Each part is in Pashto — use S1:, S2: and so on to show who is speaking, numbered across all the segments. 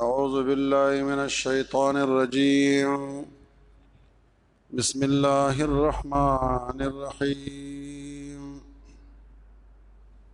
S1: أعوذ بالله من الشيطان الرجيم بسم الله الرحمن الرحيم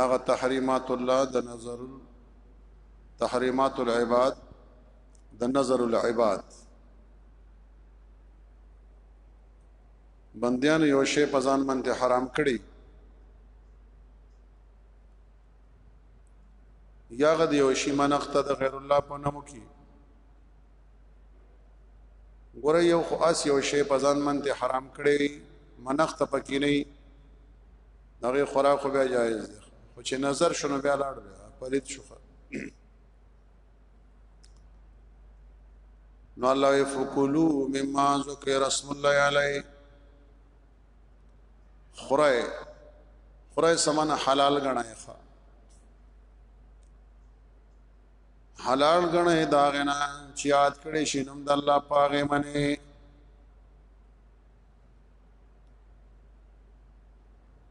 S1: دغه تحریمات الله د نظر تحریمات العباد د نظر العباد بندیان یو شی په ځان باندې حرام کړي یا غد یو شی منخته د غیر الله په نامو کې ګوره یو خو اس یو شی په ځان منته حرام کړي منخت پکې نه دغه خوراک خو بیا جایز دی خو چې نظر شونه بیا لاړ بیا پرید شو نو الله یفکلوا مما ذکر رسول الله علی خره خره سمن حلال غنای ښا حلال غنه دا غنا چې یاد کړي شینم د الله پاغه منی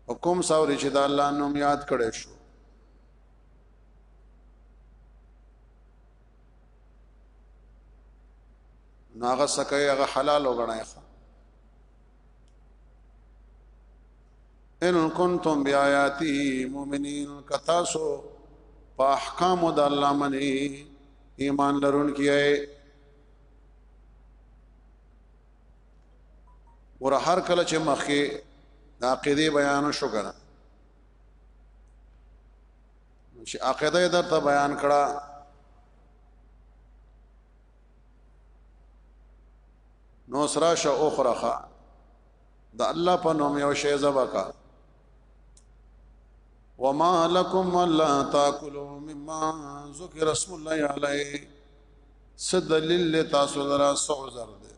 S1: حکم ساوري چې د الله نوم یاد کړي شو ناغه سکه هغه حلال وګڼای ان کنتم بیااتی مؤمنین کتاسو په احکام د الله منی ایمان لرون کیای ور هر کله چې مخکې د عقیده بیان شو کنه چې عقیده درته بیان کړه نو سرا شه اخرخه د الله په نوم یو شی زبکا وما لكم الا تاكلوا مما ذكر اسم الله عليه سدلیل تاسو درا سوزر دے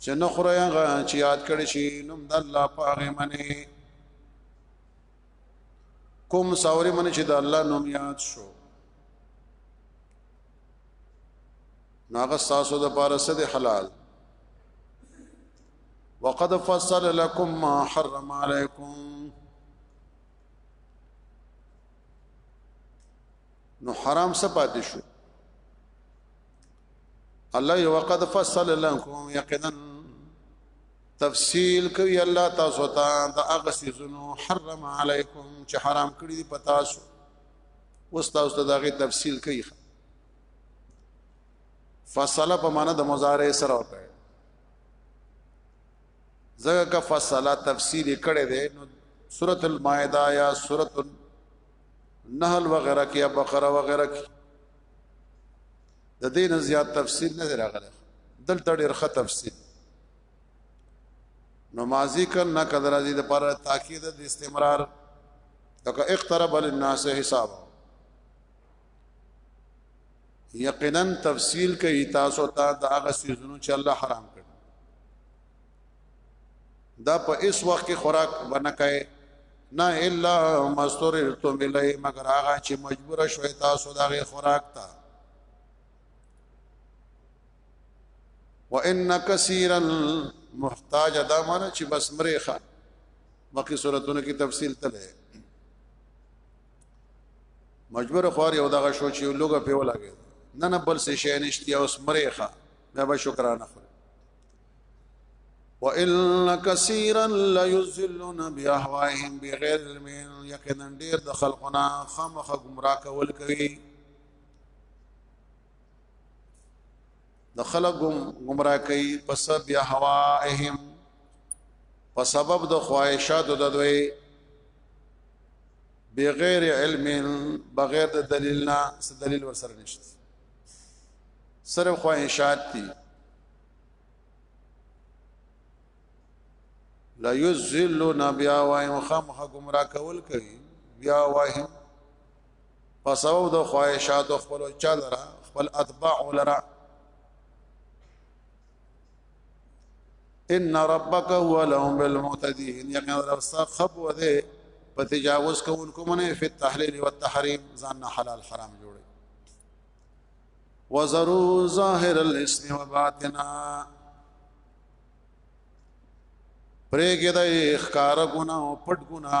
S1: چې نخره هغه چې یاد کړی شي نوم د الله پاغه منی کوم ساوري منی چې د الله نوم یاد شو ناغه تاسو د پاره سد حلال وقد فصل لكم ما حرم عليكم نو حرام څه پاتې شو الله یو وقد فصل لكم یقینا تفصیل کوي الله تاسو ته د اغسی زنو حرم علیکم چې حرام کړی دی پتا شو اوس تاسو ته داغه تفصیل کوي فصله په معنا د مضارع سره وکړي زګه کا فصله تفصیل کړي ده نو سورۃ المائده یا سورۃ النحل وغیرہ کې یا بقره وغیرہ کې د دې نه زیات تفصیل نه راغلی دلته ډېر ښه تفصیل نو ماضی کن نه قدر ازي د پر تاکید د استمرار لکه اقترب للناس حساب یقینا تفصیل کوي تاسو ته دا هغه سيزونو چې الله حرام کړ دا په اس وخت کې خوراک بنکای نه الا مستورتم الی مگر هغه چې مجبور شوي تاسو دا غي خوراک ته وان کثیرا محتاج دمن چې بس مریخه مخکې صورتونو کې تفصیل تله مجبور خوار یو دغه شو چې لوګه په ولاګي نه نه بل څه شي نشتی اوس مرېخه مې به شکرانه خو وان كثيرا لا يذلون باهوائهم بغير علم یقینا ډیر د خلقنا خامخ گمراه کول کوي د خلق گمراه کوي پس بیا هوائهم په سبب د خواهشات د دوی بغیر علم بغیر د دلیل نه څه دلیل ورسره نشته صرف خواهشات دي لا یذلون بیا وایم خامخ گمراه کول کوي بیا وایم په سبب د خواهشات خپل چا لرا خپل اتباع لرا ان ربک هو لهم بالمعتدين یقینا رب صاحب خب وده په تجاوز کوونکو منه په تحلیل او تحریم ځان حلال حرام جوړي وزرو ظاهر الاسم وباطنا پرېګه د ښکار ګنا او پټ ګنا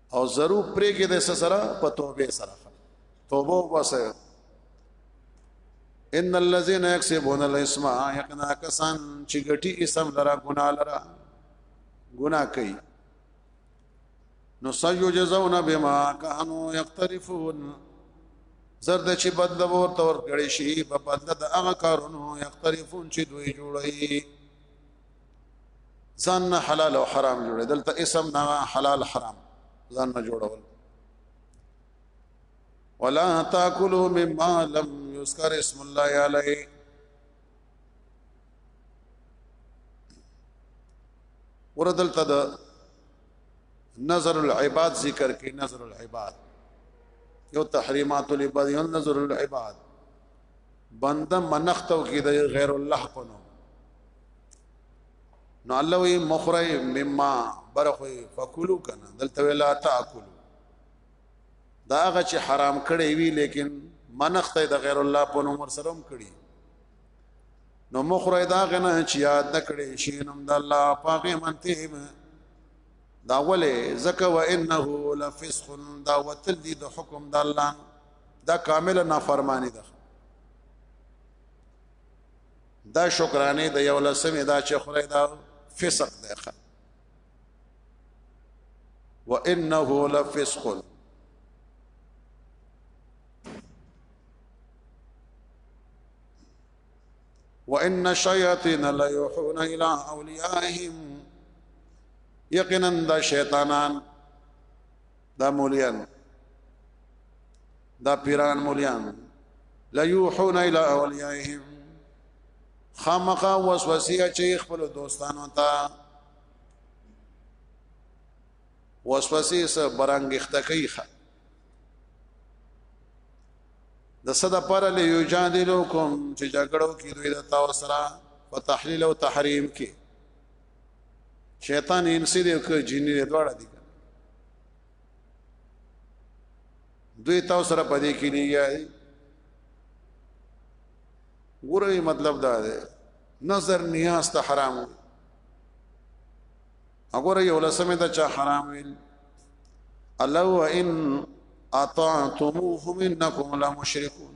S1: او ضرور پرې کې د سره په توبه سره توبه واسه ان الذين يكسبون الاسم يقنا کسان چې ګټي اسم لرا ګنا لرا ګنا کوي نو سيجزون بما كانوا يقترفون زرد چې بدل ورته ورکړي شي په بدل د هغه کارونو يقترفون چې دوی جوړي ځان نه حلال او حرام جوړه دلته اسم نه حلال حرام ځان نه جوړول ولا تاكلوا مما لم يذكر اسم الله عليه وردل تد نظر العباد ذکر کې نظر العباد یو تحریمات العباد یو نظر العباد بنده منختو کې د غیر الله په نوم نو الله وی مخری مما برخوی فکلو کنه دلته ویلا تاکلو دا هغه چې حرام کړی وی لیکن منخته د غیر الله په نوم ور سره هم کړی نو مخری دا غنه چې یاد نکړي شي نوم د الله پاګه منته دا ولې زکه و انه لفسخ دا وتل دي د حکم د الله دا کامله نافرمانی ده دا شکرانه د یو لسمه دا چې خدای دا فسق دی ښه وانه لفسق وان الشياطين لا يوحون الى اوليائهم یقینا دا شیطانان دا مولیان دا پیران مولیان لا یوحون الی اولیائهم خامخا وسوسه چې خپل دوستانو ته وسوسه سره برانګښت کوي د صد پر له یو جادلو کوم چې جګړو کې دوی د تاسو سره په تحلیل او تحریم کې شیطان انسی دی که جنی دی دواړه دي دوی تاسو سره پدې کې نه یاري ګوروي مطلب دا دی نظر نیاز ته حرام وګوره یو لسمه ته چا حرام ویل الله ان اطعتموهم انکم لمشرکون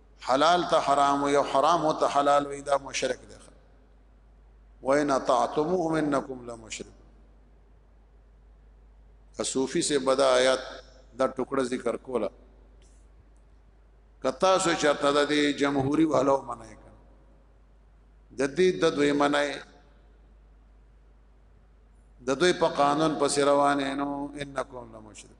S1: حلال ته حرام وي او حرام ته حلال وي دا مشرک دی وان اطعتموهم انکم لمشرک صوفي سے بدا آیات دا ټوکړه ذکر کوله کتا سو چرته د دې جمهوریت والو منای کړ د دې د دوی منای د دوی په قانون پس روانه نو انکم لمشرک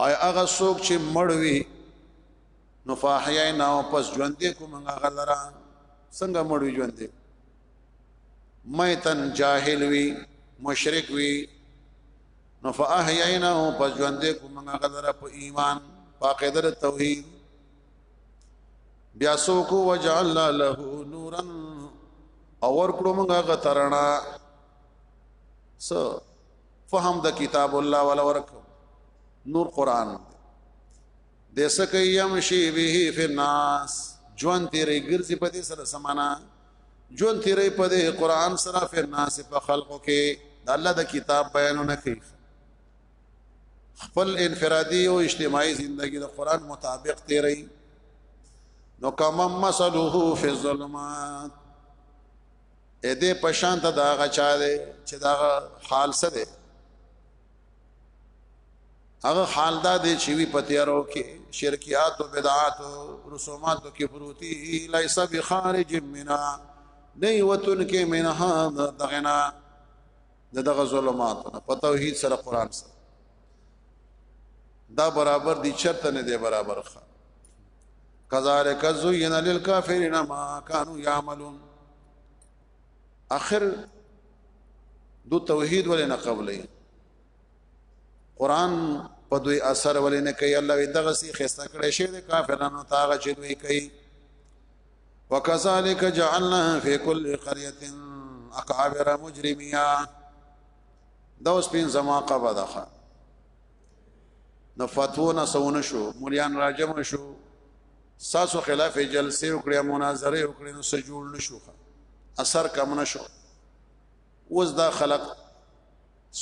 S1: او هغه څوک چې مړ وي نو فاحینا او پس ژوندې کوم هغه لرا څنګه مړ وي ژوندې میتن جاهل وي مشرک وي نو فاحینا او پس ژوندې کوم هغه لرا په ایمان پاکیدل توحید بیا سوکو وجعلنا له نورا اور کړو موږ غترنا س فهم د کتاب الله ولا ورک نور قران د سکه يمشي به فی الناس جون تیرې ګرځي په دې سره سمانا جون تیرې په دې قران سره فی الناس په خلقو کې د الله د کتاب بیانونه کوي خپل انفرادي او اجتماعي ژوندۍ د قران مطابق تیرې نو کما مسلوه فی الظلمات اې دې پشان ته دا هغه چا دی چې دا حال څه دی هغه حال دا دی چې وی پتیارو کې شرکیات او بدعات او رسومات کې پروتي لیس بخارج منا نه وتن کې منها دغنا دغه ظلمات په توحید سره قران سره دا برابر دي چرته نه دی برابر خان کذالک زین للکافرین ما كانوا يعملون اخر دو توحید ولې نه قبلې قران په دوی اثر ولې نه کوي الله دغه سي خسته کړي شي د کافرانو تاغه چې دوی کوي وکذالک جعلنا فی کل قريه اکابر مجرمیا دا اوس پین زما قبا ده نو فتوا نه سونه شو مليان راجم شو ساسو خلاف جلسه وکړه مناظره وکړه نو سره جوړ نشو اثر کم نشو اوس دا خلق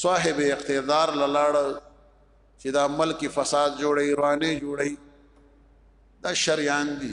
S1: صاحب اقتدار لاړ چې دا ملک فساد جوړي ایرانه جوړي دا شریان دي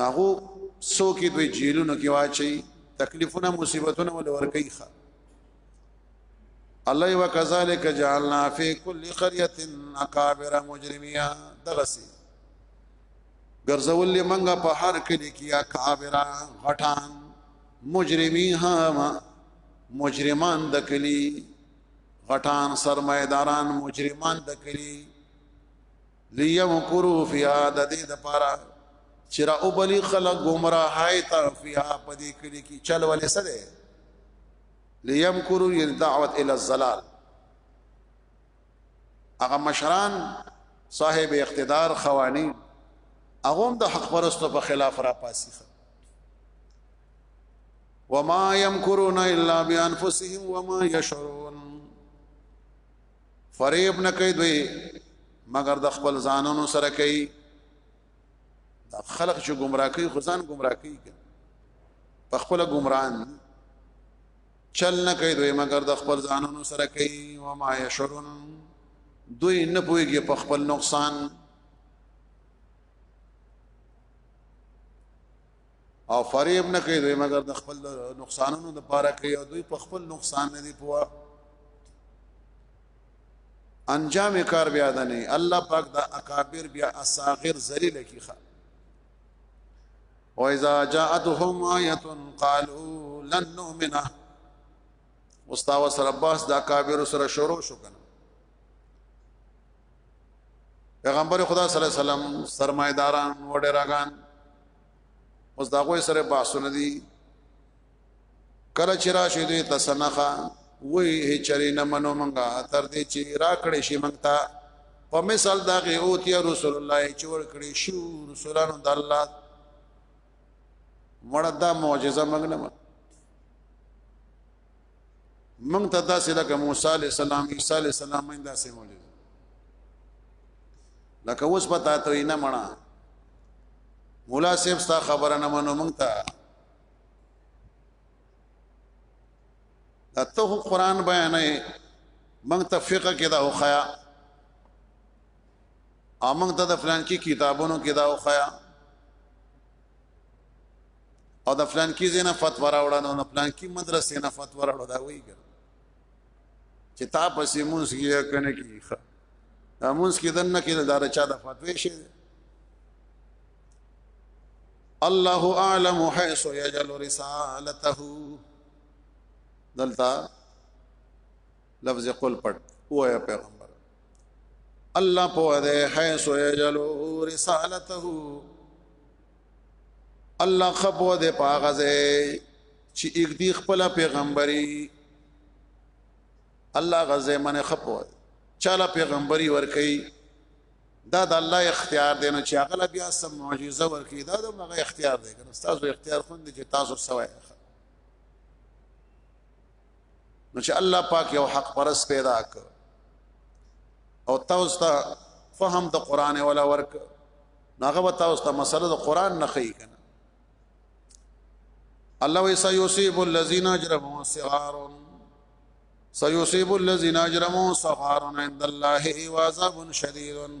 S1: ناغو سو کې دوی جیلونو کې واچي تکلیفونه مصیبتونه ول ورکی ښه الله وکذالک جعلنا فی کل قريه اکابر مجرمیا دغسی ګرځول منګه په هر کلی کې اکابر غټان مجرمی ها مجرمان د کلی غټان سرمایداران مجرمان د کلی ليمکروا فيها د دې د پاره چې را وبلی خلق گمراهی ته فيها په دې کلی کې چل ولې څه ده ليمکروا يدعوت الى الزلال هغه مشران صاحب اقتدار خوانی هغه د حق پرستو په خلاف را پاسیخه وما يمكرون الا بانفسهم وما يشعرون فریب نه کوي دوی مگر د خپل ځانونو سره کوي دا خلق چې گمراه کوي خو ځان گمراه کوي په خپل گمراهان چل نه کوي دوی مگر د خپل ځانونو سره کوي و ما یشرون دوی نه پويږي په خپل نقصان او فریب نه کوي دوی مګر د خپل نقصانونو د پاره کوي او دوی په خپل نقصان نه دی پوه انجام کار بیا ده نه الله پاک دا اکابر بیا اصاغر ذلیل کیخه او اذا جاءتهم آیه قالوا لن نؤمن واستاوس رباس دا اکابر سره شروع شو کنه پیغمبر خدا صلی الله علیه وسلم سرمایداران وډراګان اوس دا غوي سره باسونه دي کله چې راشي دوی تسنخه وی هچری نه منو منګه تر دې چې راکړې شي منګتا په مثال دا غي اوتی رسول الله چې ور کړې شو رسولانو د الله مړه دا معجزه منګنه موږ ته داسې لکه موسی عليه السلام عيسى عليه السلام موږ داسې معجزه لکه اوس پتا ته نه مړه مولا صاحب ستا خبره نه منو موږ ته ته قرآن بیانې موږ ته فقہ کې دا وخیا امنګ ته د فلان کې کتابونو کې دا وخیا او د فلان کی زینه فتوا راوړه نو فلان کی مدرسې نه فتوا راوړه دا وایي چې تا پسې مونږ یې کنه کی مونږ کې دنه کې دار چا د فتوی شي الله اعلم حيث يجعل رسالته دلته لفظ قل پټ وایا پیغمبر الله په دې حيث يجلو رسالته الله خپو دې پاغزه چې یک دی خپل پیغمبري الله غزه من خپو چاله پیغمبري ور کوي دا د الله اختیار دی نو چې هغه بیا سم معجزه ورکړي دا د هغه اختیار دی کنه تاسو اختیار خوند چې تاسو سوای نو چې الله پاک یو حق پرس پیدا ک او تاسو ته فهم د قران ولا ورک ناغه و تاسو ته مسله د قران نه خی کنه الله ویسا یوسیب الذین اجرموا صغار سيصيب الذين اجرموا صغار عند الله وعذاب شديد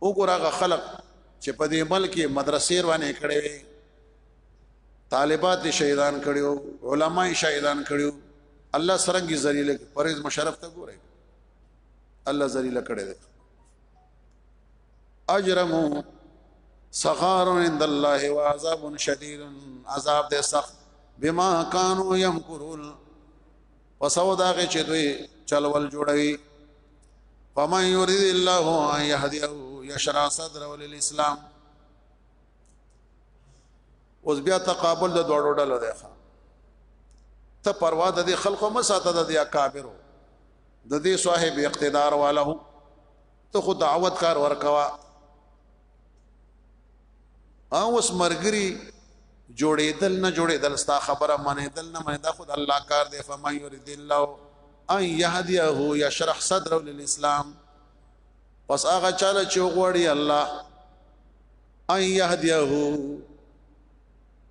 S1: وګورغه خلق چې په دې ملک مدرسې روانې کړې وي طالبات شهیدان کړیو علما شهیدان کړیو الله سرنګي ذلیل پرېز مشرف ته ګورې الله ذلیل کړې ده اجرمو صغار عند الله وعذاب شدید عذاب دې سخت بما كانوا يمكرون پس او دا غي چې دوی چلول جوړوي فمن يريد الله ان يهديه يشرع صدره للاسلام اوس بیا تقابل د دوړو ډلو دی ته پروا د دې خلکو مساته د دې اکابرو د دې صاحب اقتدار والو ته خو دعوت کار ورکوا اوس مرګري جوړېدل نه جوړېدل ستا خبره منې دل نه منې دا خود الله کار دی فما يريد الله ان يهديه يشرح صدره للاسلام پس هغه چاله چې غوړي الله ان يهديه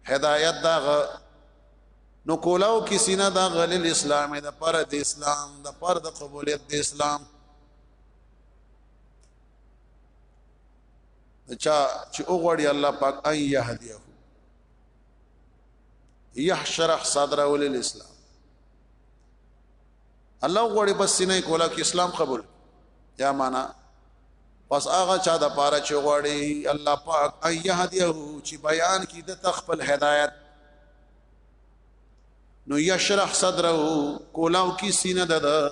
S1: هدايت دا نو کولاو کی سینه دا غل الاسلام د پر د اسلام د پر د قبولیت د اسلام چا چې اوغړی الله پاک ان يهديه يحشرح صدره للاسلام الله غوړي بس نه کولا کې اسلام قبول یا معنا پس هغه چا د پاره چې غوړي الله پاک ايهديه چې بیان کی د تخپل هدایت نو یشرح صدره کولاو کی سینه ده ده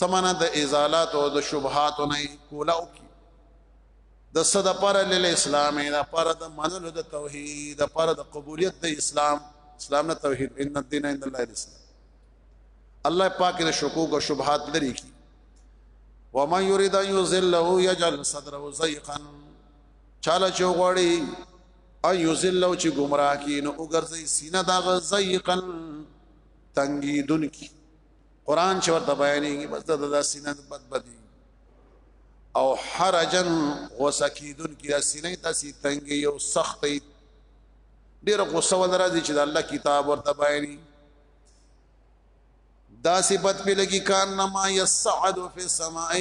S1: سمانه د ازالات او د شبهات نه کولاو کی د صد پر ل اسلام د پر د منلو د توحید د پر د قبولیت د اسلام اسلام نه توحید ان الدین عند الله الاسلام الله پاک د شکوک او شبهات لري کی ومن يريد ان يذله يجعل صدره ضيقا چاله چوغړی ان یذلوا چې گمراه کی نو وګرځي سینه دا غزیقا تنگی دن کی قران چې ورته بیانېږي بس دا د سینه بد بدی او حرجن وسکیدن کی دا سینه تاسو تنگی او سختي ډېر غوسه ولرځي چې د الله کتاب ورته بیانېږي دا صفت په لګي کان نما يسعد في السماء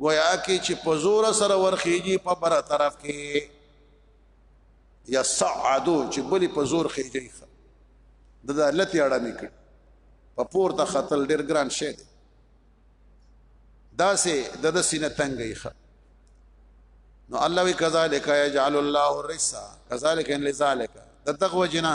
S1: گویا کې چې په زور سره ورخيږي په بر طرف کې يسعد چې بلی په زور خيږي د دالت اړه نکړي په پور د خطل ډیر ګران شي دا سه د د سینه تنګي خ نو الله وی کذالک یجعل الله الرسا کذالک ان لذالک د تقوا جنا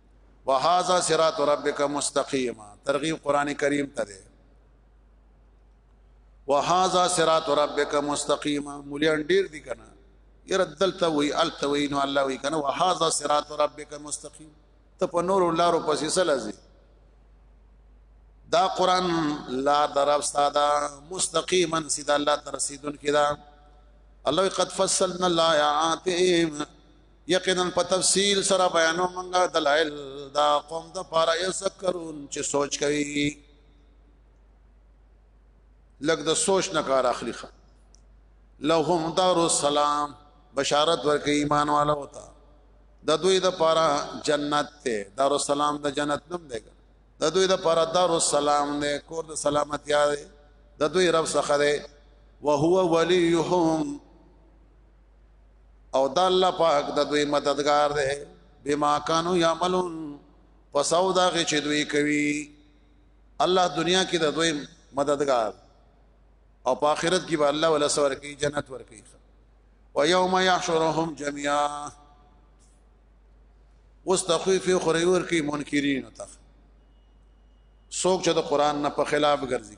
S1: وهذا صراط ربک مستقیما ترغیب قران کریم ته ده وهذا صراط ربک مستقیما مليان ډیر دي کنه ير دلته وی الته وی نو الله وی کنه وهذا صراط ربک مستقیم ته په نور لارو پسې سلازي دا قران لا درف ساده مستقیما سیدا الله ترسیدون کړه الله قد فصلنا الايات یقینا په تفصیل سره بیانو مونږه دلائل دا قوم د پاره یذکرون چې سوچ کوي لګ د سوچ نه کار اخلي لهم دار السلام بشارت ورکې ایمان والا ہوتا د دوی د پاره جنت ته دار السلام د جنت نوم دی د دوی د پاره دار السلام نه کور د سلامتی دی د دوی رب څخه دی وهو وليهم او دا الله پاک د دوی مددگار دی بما كانوا يعملون پس او دا چې دوی کوي الله دنیا کې د دوی مددگار او په آخرت کې به الله ولا سور کوي جنت ور کوي او یوم یحشرهم جميعا واستخفف خريور کې منکرین ته څوک چې د قران نه په خلاف ګرځي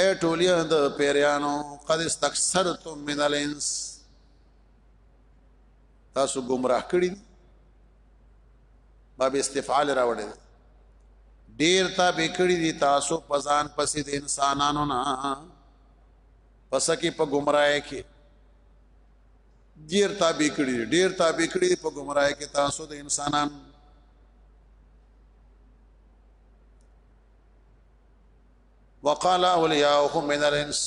S1: اے ټولیا د پیریانو قد استكثرتم من الانس تاسو گمراه کړی باب استفعال راوړی ډیر تا به کړی دي تاسو پزان پسې د انسانانو نه پس کې په گمراهی کې ډیر تا به کړی ډیر تا به کړی په گمراهی کې تاسو د انسانانو وقال اولیاءهم من الانس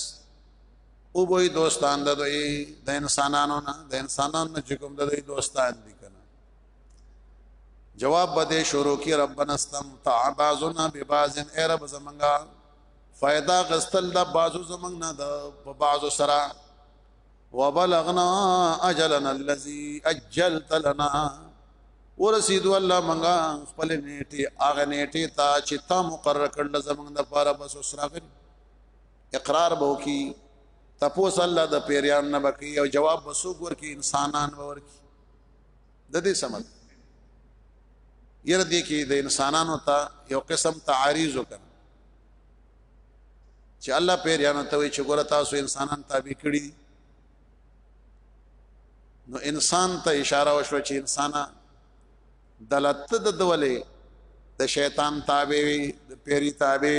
S1: او به دوستان د دوی د انسانانو نه د انسانانو نه چې کوم د دوی دوستان دي کنه جواب بده شروع کی ربنا استمتع بعضنا ببعض ای رب زمنګا فائدہ غستل د بعضو زمنګ نه د بعضو سره وبلغنا اجلنا الذي اجلت لنا ورسید الله منګه خپل نیټه اغه نیټه تا چې تا مقرر کړل زمنګ د پاره بس وسراغل اقرار بو کی تپوس الله د پیریان نه بکی او جواب بسوګ ورکی انسانان ورکی د دې سمل ير دې کې د انسانانو ته یو قسم تعاریض وکړ چې الله پیریانو ته وی چې ګور تاسو انسانان تابع کړی نو انسان ته اشاره وشو چې انسانا دلت د دولې د شیطان تابع وي د پیری تابع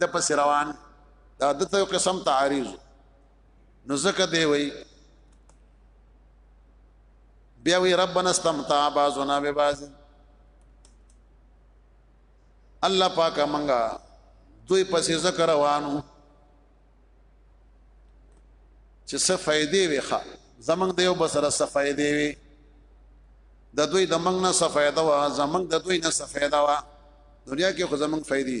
S1: د پس روان دا د یو قسم تعارض نو زکه دی وی بیا وی ربنا استمتع بعضنا ببعض الله پاک منګه دوی پسې ذکر روانو چې څه فائدې وي ښا زمنګ د یو بسره څه فائدې وي د دوی د منګ نه څه فائدہ وا زمنګ د دوی نه څه فائدہ وا دنیا کې خو زمنګ فائدې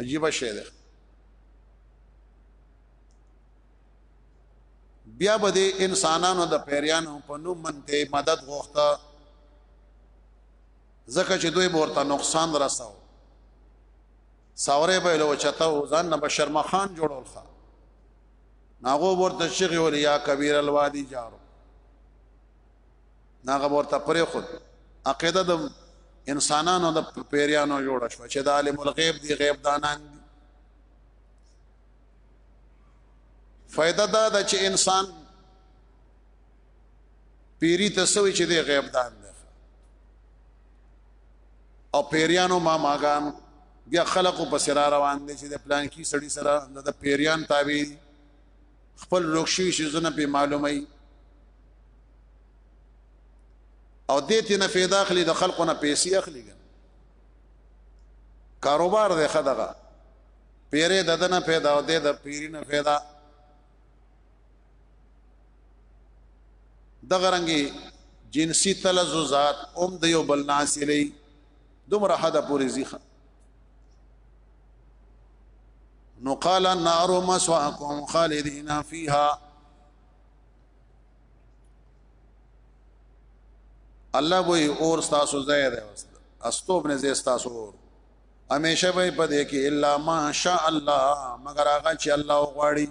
S1: عجیب شی ده بیا به د انسانانو د پیریانو په نوم منته مدد غوښته ځکه چې دوی ورته نقصان رساو ساوره به له چته او ځان نه بشر مخان جوړول خا ناغو ورته شیخ ولیا کبیر الوادی جارو ناغه ورته پرې خود عقیده د انسانانو د پیریانو جوړ شو چې د عالم الغیب دی غیب دانان دی فائدہ دا ده چې انسان پیری ته سوي چې دی غیب دان دی او پیریانو ما ماغان بیا خلقو پس را روان دي چې د پلان کی سړی سره د پیریان تابع خپل ورک شوي شیزونه په معلومي او دې ته نه فایده اخلي د خلکو نه پیسې اخلي کاروبار دی خدغه پیره د دنه پیدا او د پیرینه پیدا دغه رنګي جنسي تلززات اوم د یو بل ناسلې دومره حدا پوری زیخه نو قال النار مسواكم خالدين فيها الله وی اور تاسو ځای دی استوب نه زی تاسو اور همیشه به په دې کې الا ماشاء الله مگر هغه چې الله غواړي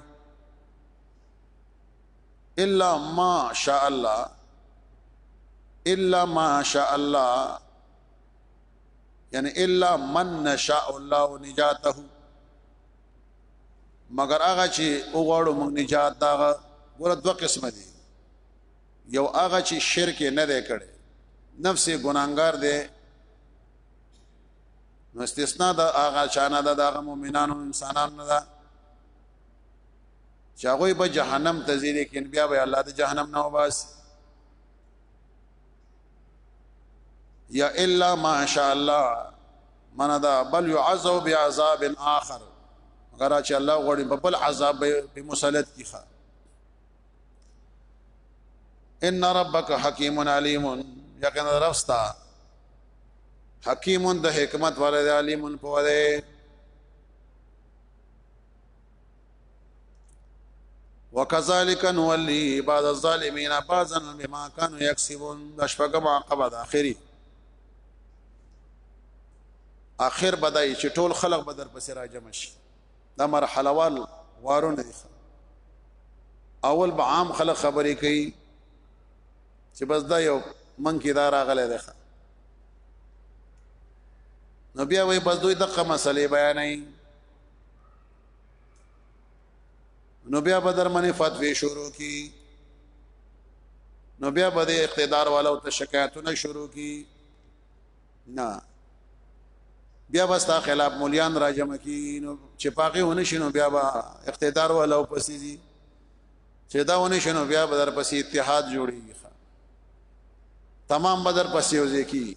S1: الا ماشاء الله الا ماشاء الله یعنی الا من نشاء الله نجاته مگر هغه چې وګړو موږ نجات دا ګور دوه قسمه دي یو هغه چې شرک نه دی کړی نفس ګناګار دی نو استثناء دا هغه چانه دا هغه مؤمنانو انسانانو نه ده چې هغه به جهنم ته ځي لیکن بیا به الله د جهنم نه وباسي یا الا ماشاء الله من دا بل يعذب بعذاب اخر غرا چې الله غوړي په بل عذاب به مسلط کیخه ان ربک حکیم علیم یقینا رستا حکیم د حکمت والے علیم په وله وکذالک نولی بعض الظالمین بعضا بما كانوا يكسبون دشفقم عقبه د اخري اخر بدای چې ټول خلق بدر پسې راجم شي دا مرحله وال وارونه دي اول به عام خلق خبرې کوي چې بس دا یو من کې دا راغله ده نو بیا وای بس دوی دغه مسلې بیانې نو بیا به در منی فتوی شروع کی نو بیا به د اقتدار والو ته شکایتونه شروع کی نه بیا به ستا خلاف مليان را جمع کی نو چې پاکه ونه شینو بیا به اقتدار والو پسې دي چې دا ونه شینو بیا به در پسې اتحاد جوړیږي تمام بدر پسې وځي کی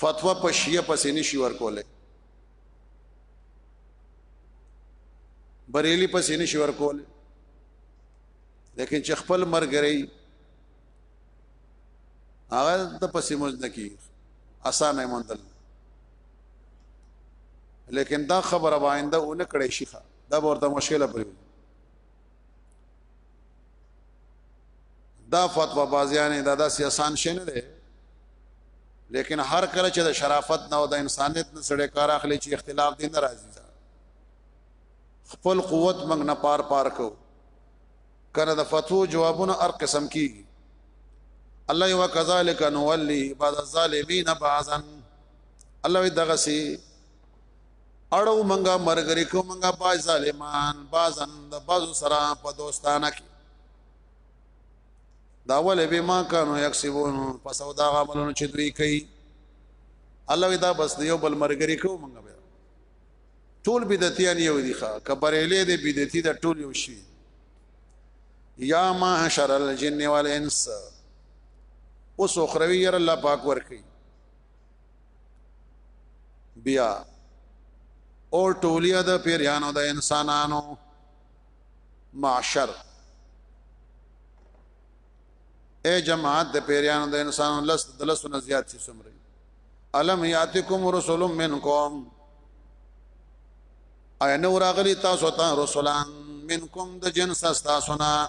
S1: فتوا په شیعه پسې نشي ورکولای بریلی پسې نشي ورکول لیکن چې خپل مرګري هغه د پسې موږ نه کی اسانه مندل لیکن دا خبره باندې اون کړې شي دا ورته مشکله پرې دا فتوا بازیانې دا داسې آسان شي نه دی لیکن هر کله چې د شرافت نه او د انسانیت نه سړی کار اخلي چې اختلاف دې نه راځي خپل قوت موږ نه پار پار کو کنه د فتو جوابونه هر قسم کی الله یو کذالک نولی بعد الظالمین بعضا الله دغه سي اړو منګه مرګري کو منګه باز ظالمان بازن د باز سره په دوستانه کې دا ولې به ما کانو یکسبون په سودا عملونو چې دوی کوي الله دا بس دیو بل مرګري کو منګه به ټول بدعتيان یو دي ښا کبرېلې دې بدعتي د ټول یو شي یا معاشر الجن والانس اوس اخروی ير الله پاک ورکی بیا او ټولیا د پیریانو د انسانانو معاشر اے جماعت د پیریانو د انسانو لس د لسو نه زیات شي سمري الم یاتکم رسول منکم ایا نو راغلی تاسو ته رسولان منکم د جنس تاسو نه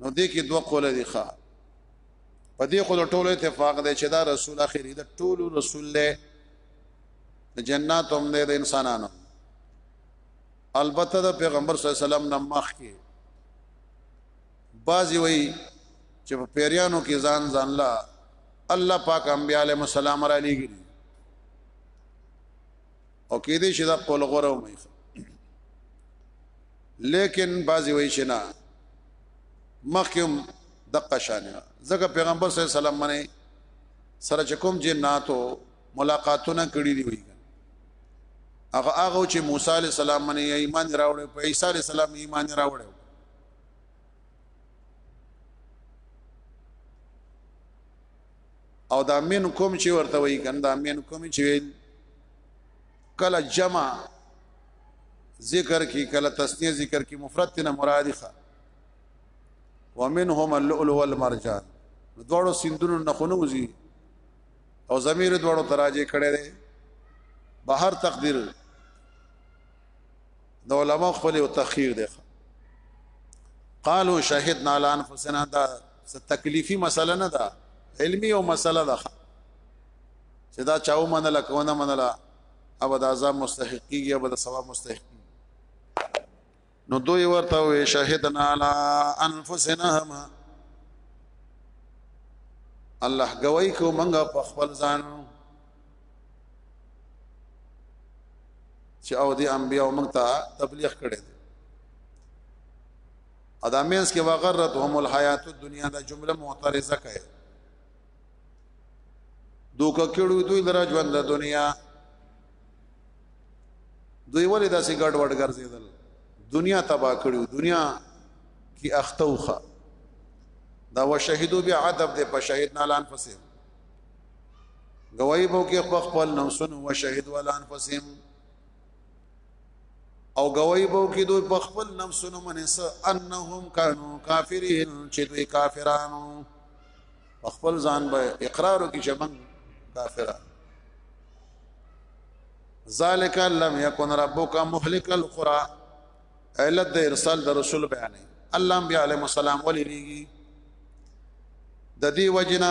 S1: نو دې کې دوه قول دي ښا په دې خو د ټولو اتفاق دی چې دا رسول اخري د ټولو رسول دی د جنات هم دی د انسانانو البته د پیغمبر صلی الله علیه وسلم نه مخ کې بازي وای چې په پیریانو کې ځان ځان لا الله پاک انبیاء علیهم السلام را لېږي او کې دې شي دا قول غره ومه لیکن بعضی وای شي نه مخکم دقه شان زګه پیغمبر صلی الله علیه وسلم باندې سره چکم جناتو ملاقاتونه کړی دی وی هغه هغه چې موسی علی السلام باندې ایمان راوړ په عیسی علی السلام ایمان راوړ او دا من کوم چې ورته وایي کنه دا من کوم چې ویل کله جمع ذکر کی کله تسنیه ذکر کی مفرد نه مراد ښه ومنهم اللؤلؤ والمرجان دوړو سندونو نه خنوزي او ضمیر دوړو تراجه کړي دي بهر تقدیر د علماء خپل او تخیر دي قالو شهدنا على انفسنا دا څه تکلیفي مسله نه ده علمي او مسله ده چې دا چاو منله کو نه منله او د عذاب مستحقي یا د ثواب مستحق نو دوی ورته وي شهدنا علی انفسنا ما الله گواہی کو منګه په خپل ځان چې او دي انبیا او موږ ته تبلیغ کړي او دا مینس کې وغرتهم الحیات الدنیا دا جمله معترضه کوي دوک کړو دوی لره ژوند د دنیا دوی ولې داسې ګډ وډ ګرځیدل دنیا تبا کړو دنیا کې اختوخه دا وشهدو بیا عدب دې په شهید نالان پسې گواہی بو کې خپل نفسونو وشهدو الان پسې او گواہی بو کې دوی په خپل نفسونو باندې س انهم كانوا کافرين چې دوی کافرانو په خپل ځان به اقرار وکړي چې من کافرانو ذالک لم یکن ربک مهلک القرى علت د ارسال د رسول بیان الله انبیاء علیهم السلام ولې لري د دې وجنه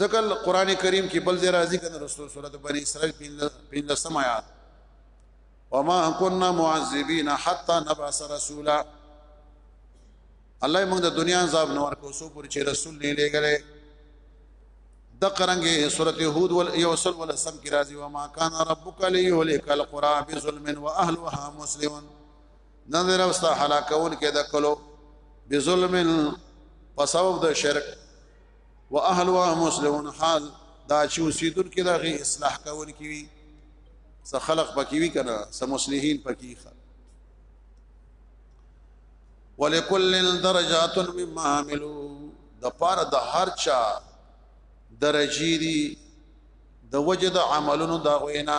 S1: ځکه قران کریم کې بل ځای راځي کنه رسول سورۃ بنی اسرائیل 15 آیات وما كنا معذبين حتى نبعث رسولا الله موږ د دنیا عذاب نور کو سو پر چې رسول نه لګره د قرانګه سورۃ هود ول یوسل ول سم کی راضی و ما کان ربک لیهلک القرى بظلم واهلها مسلمون نظر واست هلاکون کې د کلو بظلم په سبب د شرک واهلها مسلمون حال دا چې اوسیدون کې دغه اصلاح کول کی وي س خلق پکې وي کنه س مصلحین پکې ښه ولکل درجات مما عملو د پاره د هر چا درجی دي د وجد عملونو دا غوینا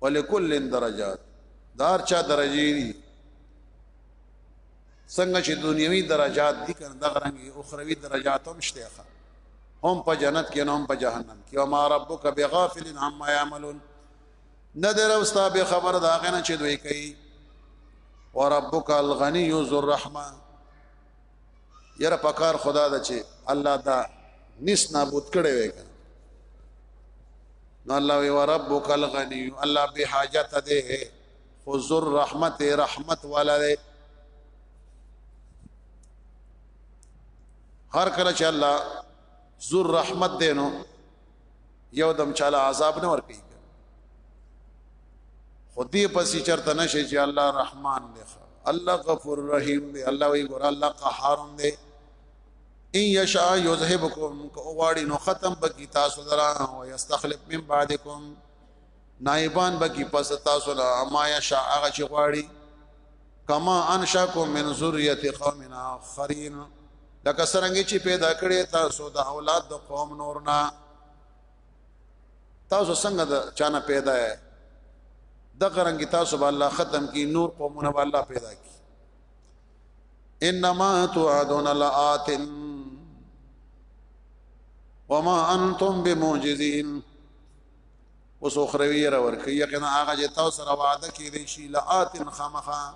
S1: ولکل درجات دار چا درجی دي څنګه چې دنیوي درجات دي کنه دغه رنګ اخروی درجات هم شته ښه هم په جنت کې هم په جهنم کې او ما ربک بغافل عما يعملون نه دروستا به خبر دا غنه چې دوی کوي وربک الغنی ذو الرحمه یره پکار خدا د چې الله دا نس نابود کړي وي نو الله وی وربک الغنی الله به حاجت ده خو زر رحمت رحمت والا دی هر کله چې الله زر رحمت دی نو یو دم چاله عذاب نه ورکي خودی پسې چرته نشي چې الله رحمان دی الله غفور رحیم دی الله وی ګور الله قهار دی ان یشاء یذهبکم کو واړی نو ختم بکی تاسو درا او یستخلف من بعدکم نائبان بکی پس تاسو لا ما یشا هغه چې غواړي کما انشاکم من ذریه قوم اخرین لکه څنګه چې پیدا کړی تاسو د اولاد د قوم نور نه تاسو څنګه د چانه پیدا ہے د قرنګ تاسو به الله ختم کی نور قومونه به الله پیدا کی انما توعدون لآت وما انتم بمعجزین اوس اخروی را ورکی یقینا هغه چې تاسو سره وعده کړی شي لآت خامخا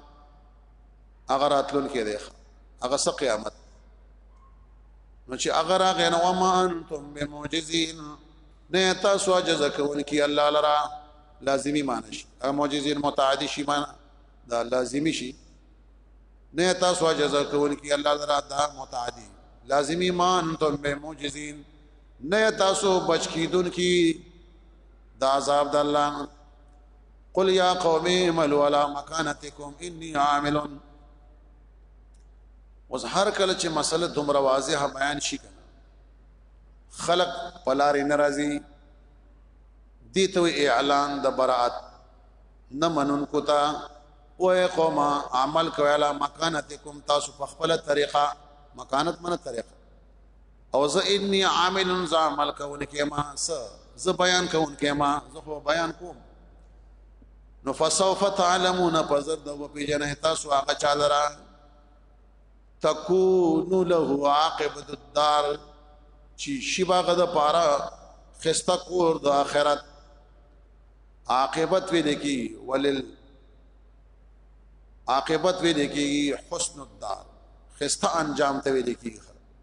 S1: هغه راتلون کې دی هغه څه قیامت نو چې هغه راغی نو ما انتم بمعجزین نه تاسو عجز کوونکی الله لرا لازمی معنی شي معجزین متعدی شي معنی دا لازمی شي نه تاسو عجز کوونکی الله لرا دا متعدی لازمی ما انتم بمعجزین نه تاسو بچ کیدون کی د عذاب د الله قل یا قوم اعملوا علی مکانتکم انی عامل اوس هر کله چې مسله دومره واضحه بیان شي خلق پلار ناراضي دي ته اعلان د برائت نه منون کوتا او قوم عمل کوي علی مکانتکم تاسو په خپل طریقه مکانت منه طریقه او زه انی عامل ز عمل کون کما س ز بیان کون کما زه خو بیان کوم نو فسوف تعلمون فزد و پی جنه تاسو هغه چا لرا تکون له عاقبت الدار چې شیبا غد پارا خستا کور د اخرت عاقبت وی لکی ولل عاقبت وی لکی حسن الدار خستا انجام ته وی لکی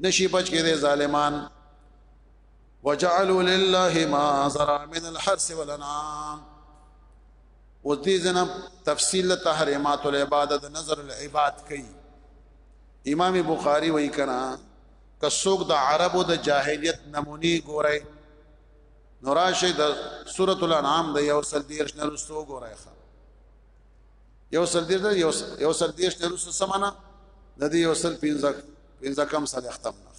S1: نشي بچ کې دي ظالمان وجعلوا لله ما زرع من الحرث والانعام اوس دې جنا تفصیل تحریمات العبادت نظر العباد کوي امام بخاری وایي کنا کڅوګ د عربو د جاهلیت نمونی ګورای نوراشه د سورۃ الانعام د یو سل دیرش نه رسو ګورای ښا یو سل دیرش یو سل دیرش نه رسو سمانا د دې یو سل پینځه پنځه کم سره ختم نه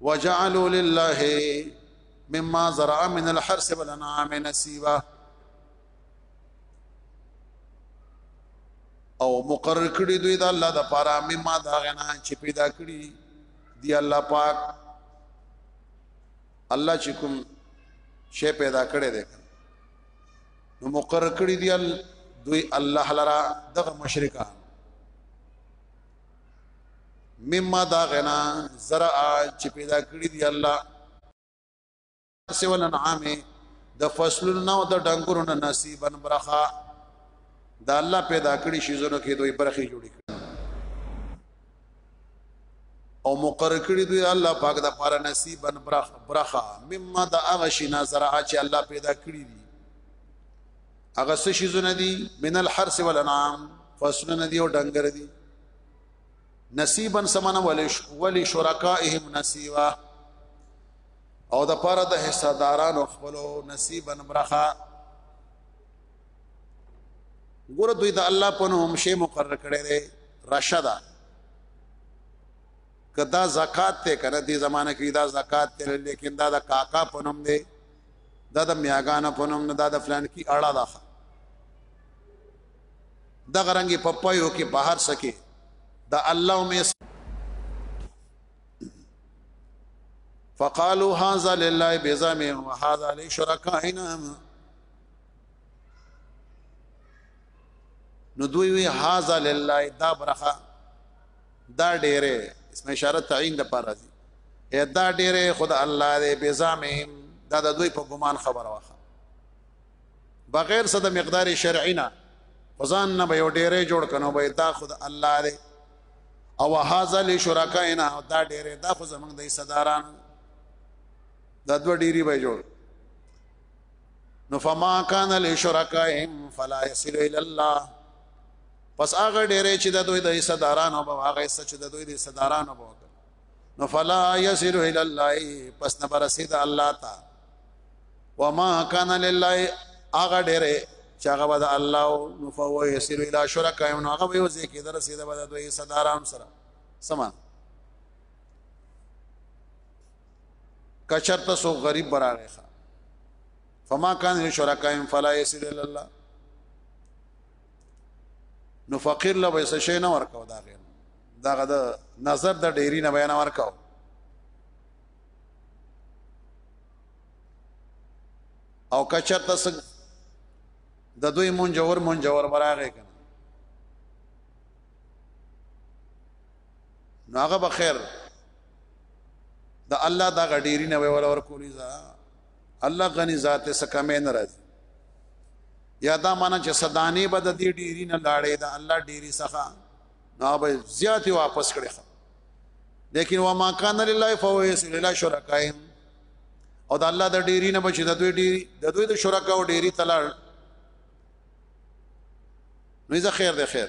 S1: وجعلوا لله مما زرع من الحرث والانعام نصيبا او مقرر کړی دوی د الله د پاره مما دا غنا چې پیدا کړی دی الله پاک الله چې کوم شی پیدا کړی دی نو مقرر کړی دی دوی الله لرا دغه مشرکان مما دا غنا زرع چې پیدا کړی دی الله سوال انعام د فصلونو نو د ډنګورو نه نصیبا برخه دا الله پیدا کړی شي زونو کې دوی برخه جوړی او مقرر کړی دوی الله پاک د پاره نصیبن برخ برخه مما د هغه شینا زرع چې الله پیدا کړی دي هغه څه شي زونه دي من الحرس والانعام فصلونه دي او ډنګر دي نصیبن سمنه ولی شرکائهم نصیبا او د پاره د حصہ دارانو خپلو نصیبن برخه ګوره دوی د الله په نوم شی مقرر کړي دي رشدا کدا زکات ته کنه دي زمانه کې دا زکات ته لیکن دا د کاکا په نوم دی دا د میاګان په نوم نه دا د فلان کی اړه ده د غرنګي پپایو کې بهر سکے دا الله مې فقالوا هذا لله بزعمهم وهذا لشركائنا نو دوی وی هاذا لله دا برخه دا ډیره اسم اشاره تعین د پاره دي اې دا ډیره خدای الله دې بزامهم دا د دوی په ګمان خبره واخه بغیر صد مقدار شرعی نه خزان نه به ډیره جوړ کنو به دا خود الله دې او هاذا لشرکائنا دا ډیره دا خو زمنګ د صداران دا دوه ډیری به جوړ نو فما کان لشرکائهم فلا يصل الى الله پس هغه ډېرې چې د دوی د صدارانو به هغه څه چې د دوی د صدارانو به نو فلا يصل الى الله پس نه برسید الله تا وما کان لله هغه ډېرې چې هغه به د الله نو فهو يصل الى شرکائهم نو هغه به یو ځکه درسید به د دوی صداران سره سما کچرته سو غریب براغه فما كان لشركائهم فلا يسير الا الله نو فقیر له وسه شي نه ورکاو دا غیر دا غد نظر د ډیری نه بیان ورکاو او کچر تس د دوی مون جوور مون جوور براغه کنه نو هغه بخیر د الله دا غډيري نه ولا ور کولی ځا الله غني ذات څخه کم نه راځي یا دا معنا چې صدانه بد دې ډيري نه لاړې دا الله ډيري څخه نو به زیات واپس کړي لیکن وما كان لله فهو يسل الى شركائهم او د الله د ډيري نه بچي د دوی ډيري د دوی د شرکا او ډيري تلل نو زه خیر ده خیر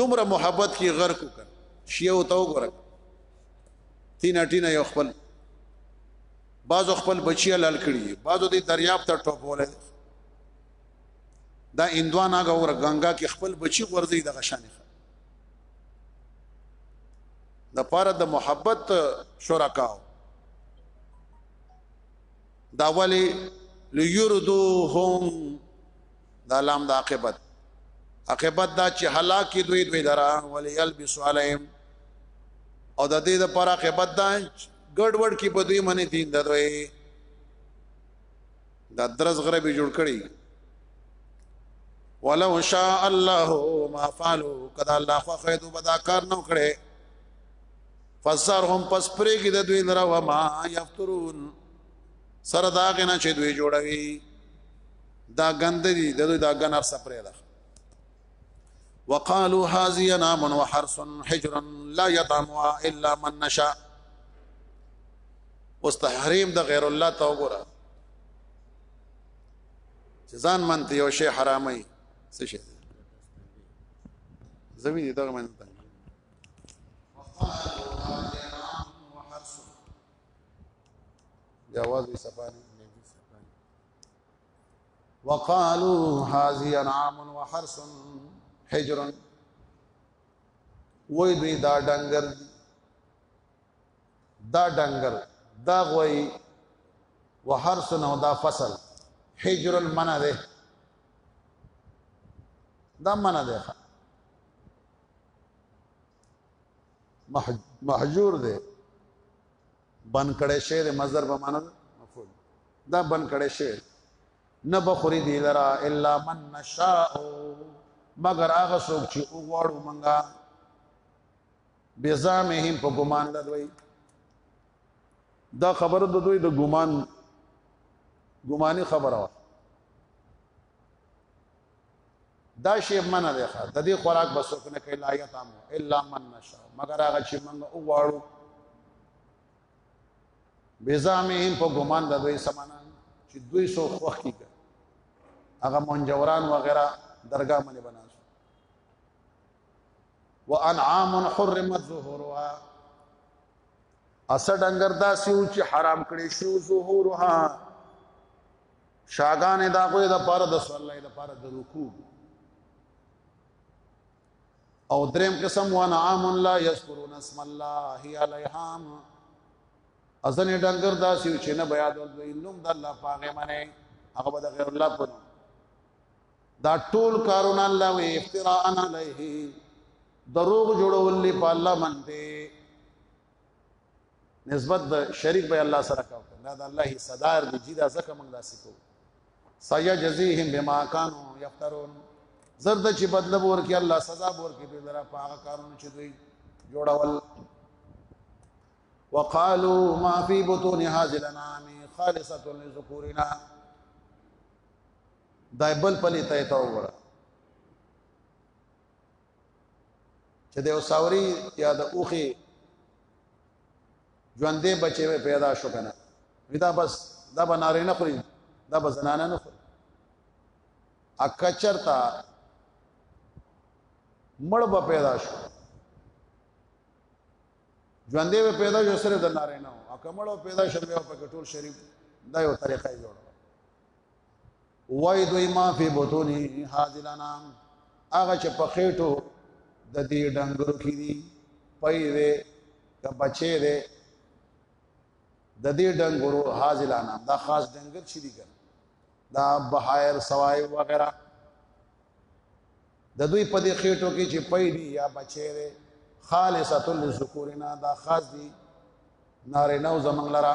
S1: دومره محبت کې غرق وکړ شیعه او تو غرق تینا ټینا یو خپل بعضو خپل بچی لال کړی بعضو دې دریاب ته ټوپوله دا اندوان هغه ور غنګا کې خپل بچی ورځي د غشان د پاره د محبت شرکاو دا ولی ليردوهم دا لام د عاقبت عاقبت دا چې هلاکی دوی دوی درا ول یلبس علیهم او د دې لپاره عاقبت دا ګډ وډ کې په دوی باندې دین د دوی دا درس غره به جوړ کړي ولو شاء الله ما فعلوا کدا الله خو خیدو بدا کار نو کړي فسرهم پس پرې کې د دوی درا و ما یفترون سره دا غنه چې دوی جوړوي دا غند دي د دوی دا غن ارسه پرې ده وقالو هذه نام وحرس حجر لا يطعمها الا من نشاء اوس تحریم د غیر الله ته وګوره چې ځان من ته یو شی حرامي څه شي زمي دغه من ته وقالو هذه نام وحرس جواز صفاني وقالو هذه انعام وحرس حجر وای دوی دا ډنګر دا ډنګر دا غوي وحرس نو دا فصل حجر المنع ده دا منع ده محجور ده بند کړی شی د مصدر په معنا مفعول دا بند کړی شی نه بخوری دی لرا الا من نشاء مگر هغه څوک چې وغواړو منګه بزامهم په ګمان لدوي دا خبره د دوی د ګمان ګماني خبره وه دا شی منه ده د دې خوراک بس نه کوي لا یتام الا من نشا مگر هغه چې موږ وغواړو بزامهم په ګمان د دوی سمانا چې دوی سو خوخ کیږي هغه منجوران وغیرہ درگاه باندې بناس وانعام حرمت ظهورها اسه ډنګر داسیو چې حرام کړي شو ظهورها شاګانې دا کوی د پاره د صلی د پاره د رکوع او دریم قسم وانعام لا یذکرون اسم الله هی علیهم ازن ډنګر داسې چې نه بیا د نوم د الله پاغه منه هغه به د غیر الله په دا ټول کارونه الله وی افتراء علیه دروغ جوړول په الله منته نسبت د شریک به الله سره کاو دا د الله صدر دی چې دا ځکه موږ داسې کوو سیا جزیهم بما کانوا یفترون زرد چې بدله ورکړي الله سزا ورکړي دوی لپاره په هغه کارونه چې دوی جوړول وقالوا ما في بطون هذه الانعام خالصه لذكورنا دایبل پلی ته تا وره چې د وساوري یا د اوخي ژوندې بچي پیدا شو کنه ودا بس دا بناره نه خوري دا بزنانه نه خوري اکچرتا مړ به پیدا شو ژوندې به پیدا شو سره د ناره نه او کمړو پیدا شوه په ټول شریف دا یو طریقه جوړه وای دوی ما فی بطونی هذه الانام هغه چې په خېټو د دې ډنګرو کې دي پي دې که بچې دې د دې ډنګرو هذه الانام دا خاص ډنګر چې دي ګر دا بهایر سوای وغیرہ د دوی په دې خېټو کې چې پي دي یا بچې دې خالصه للذکورنا دا خاص دي نارینه او زمنګ لرا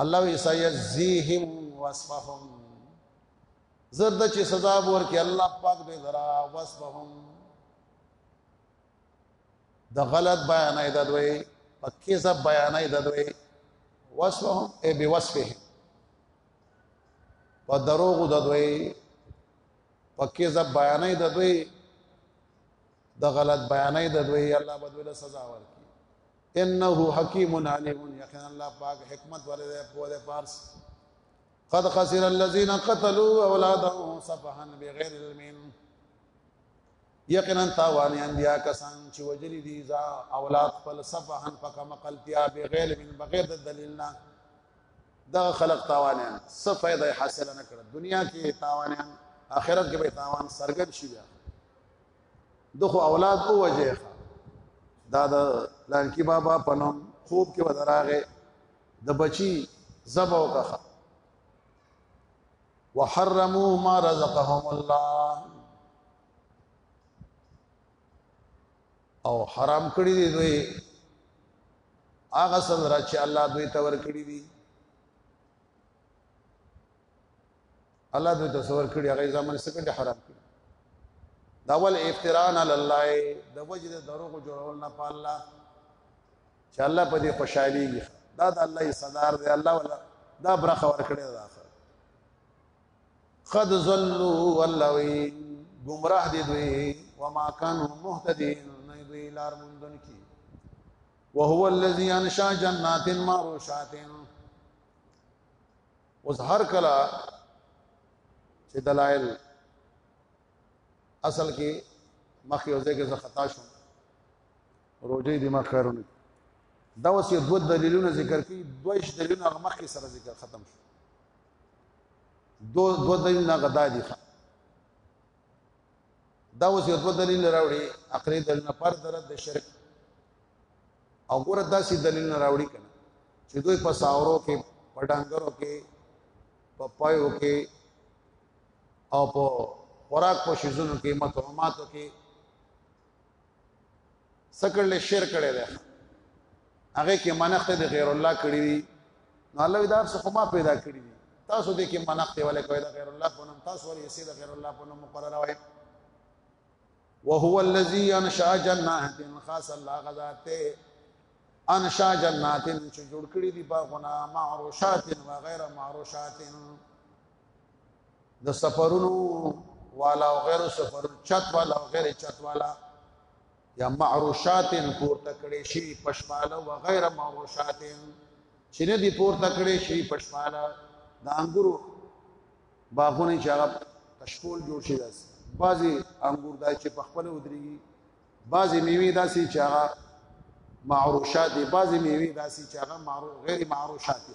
S1: الله وی سيجزيهم وصفهم زرد چې سزا ورکړي الله پاک به درا وصفهم د غلط بیان نه ددوي پکې ځب بیان نه ددوي وصفهم ای به وصفهم په دروغ ددوي پکې ځب بیان نه ددوي د غلط بیان نه ددوي الله بدوله سزا ورکړي انه حکیم علیم یقینا الله پاک حکمت والے دی په دې پارس قد خسر الذين قتلوا اولادهم سفها بغیر علم یقینا تاوانی اندیا کسان چې وجلی دي ځا اولاد خپل سفها فک مقلتیا بغیر من بغیر د دلیل نه دا خلق تاوانیان څه فائدہ حاصل نه کړ دنیا کې تاوانیان آخرت کې به تاوان سرګن شي بیا د خو اولاد او وجه دا د لانکی بابا پنوم خوب کې ودراغه د بچی زبا وکخه وحرموا ما رزقهم الله او حرام کړی دی دوی هغه سره چې الله دوی ته ور کړی دی الله دوی تصور کړی هغه ځامن سکه حرام کړی دا ول افتران علی الله د وجد دروغ جوړول نه په الله چې الله په دې خوشحالي وي دا د الله صدر دی الله ولا دا برخه ور کړی دا قد ظلوا والله گمراه دي دوی وما كانوا مهتدين نه دوی لار مندن کی وهو الذي انشا جنات معروشات اوس هر کله چې دلایل اصل کې مخ یو ځای کې زه خطا شوم روجې دې ما خیرونه دا اوس یو دوه دلیلونه ذکر کړي دویش دلیلونه هغه مخ کې سره ذکر ختم شو دو دوه دلیلونه غدا دي خان. دا اوس یو دوه دلیل راوړي اخري دلیل نه پر درد د شرک او ګوره داسې دلیل نه راوړي کنه چې دوی په ساورو کې په ډنګرو کې په پایو کې او په خوراک په شیزونو کې مطعوماتو کې سکړل شیر کړي ده هغه کې منخت د غیر الله کړی دي نو الله دا څه خو ما پیدا کړی دي تاسو دې کې منخت ولې کوي د غیر الله په نوم تاسو ولې سید غیر الله په نوم مقرره وایي وهو الذي انشا جنات خاص الله غذات انشا جنات چې جوړ کړی دي باغونه معروشات و غیر معروشات د سفرونو والا او غیر سفر چت والا او غیر چت والا یا معروشات پورته کړي شي پښماله او غیر معروشات چې نه دي پورته کړي شي پښماله د انګورو باغونه چې هغه تشکول جوړ شي داس بعضي انګور دا چې په خپل ودري بعضي میوه داسي چې هغه معروشات بعضي میوه داسي چې هغه معروف غیر معروشات دي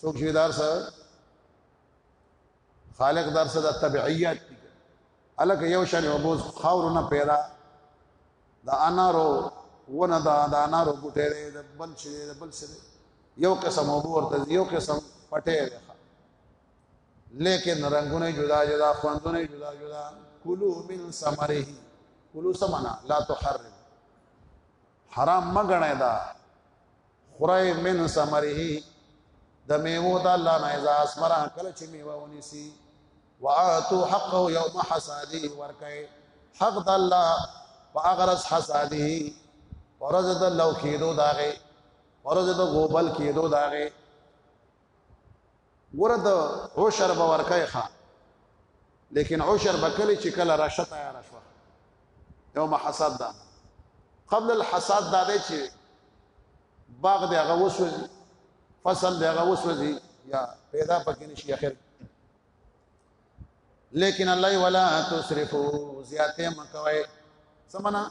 S1: څوک چې دار سره خالق دار سره طبيعيات دي الک یو شان وبوس خاور نه پیدا دا انارو ونه دا دا انارو بوټه دی د بل شي د بل سره یو قسم وبو ورته یو قسم پټه دی لیکن رنگونه جدا جدا خوندونه جدا جدا کلو من ثمره کلو سمنا لا تحرم حرام مګنه دا خورای من ثمره د میوه د الله نه اذا اسمره کله چې میوه ونیسی واتو حقه یوم حصاده ورکه حق د الله فاغرس حصاده ورځ د لو کېدو داغه ورځ د غوبل کېدو داغه ګوره د عشر به ورکای ښه لیکن عشر به کلی چې کله راشه تیار شو یوم حسد دا قبل الحسد دا دی چې باغ دی هغه وسوځي فصل دی هغه وسوځي یا پیدا پکې نشي اخر لیکن الله ولا تسرفو زیاته مکوي سمنا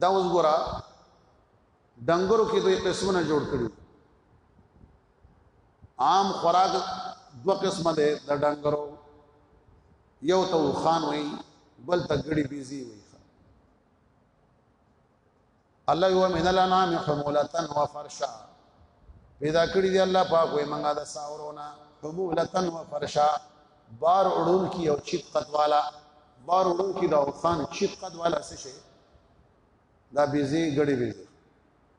S1: دا اوس ګورا ډنګرو کې دوی قسمونه جوړ کړي عام خوراک دو قسمه ده د ډنګرو یو ته خان وای بل ته ګړي بيزي وای الله یو من الانام حمولتن وفرشا پیدا کړی دی الله پاک وای منګه د ساورونه حمولتن وفرشا بار اړون کی او چیت قد والا بار اړون کی دا اوسان چیت قد والا څه شي دا بیزی غړي بیزی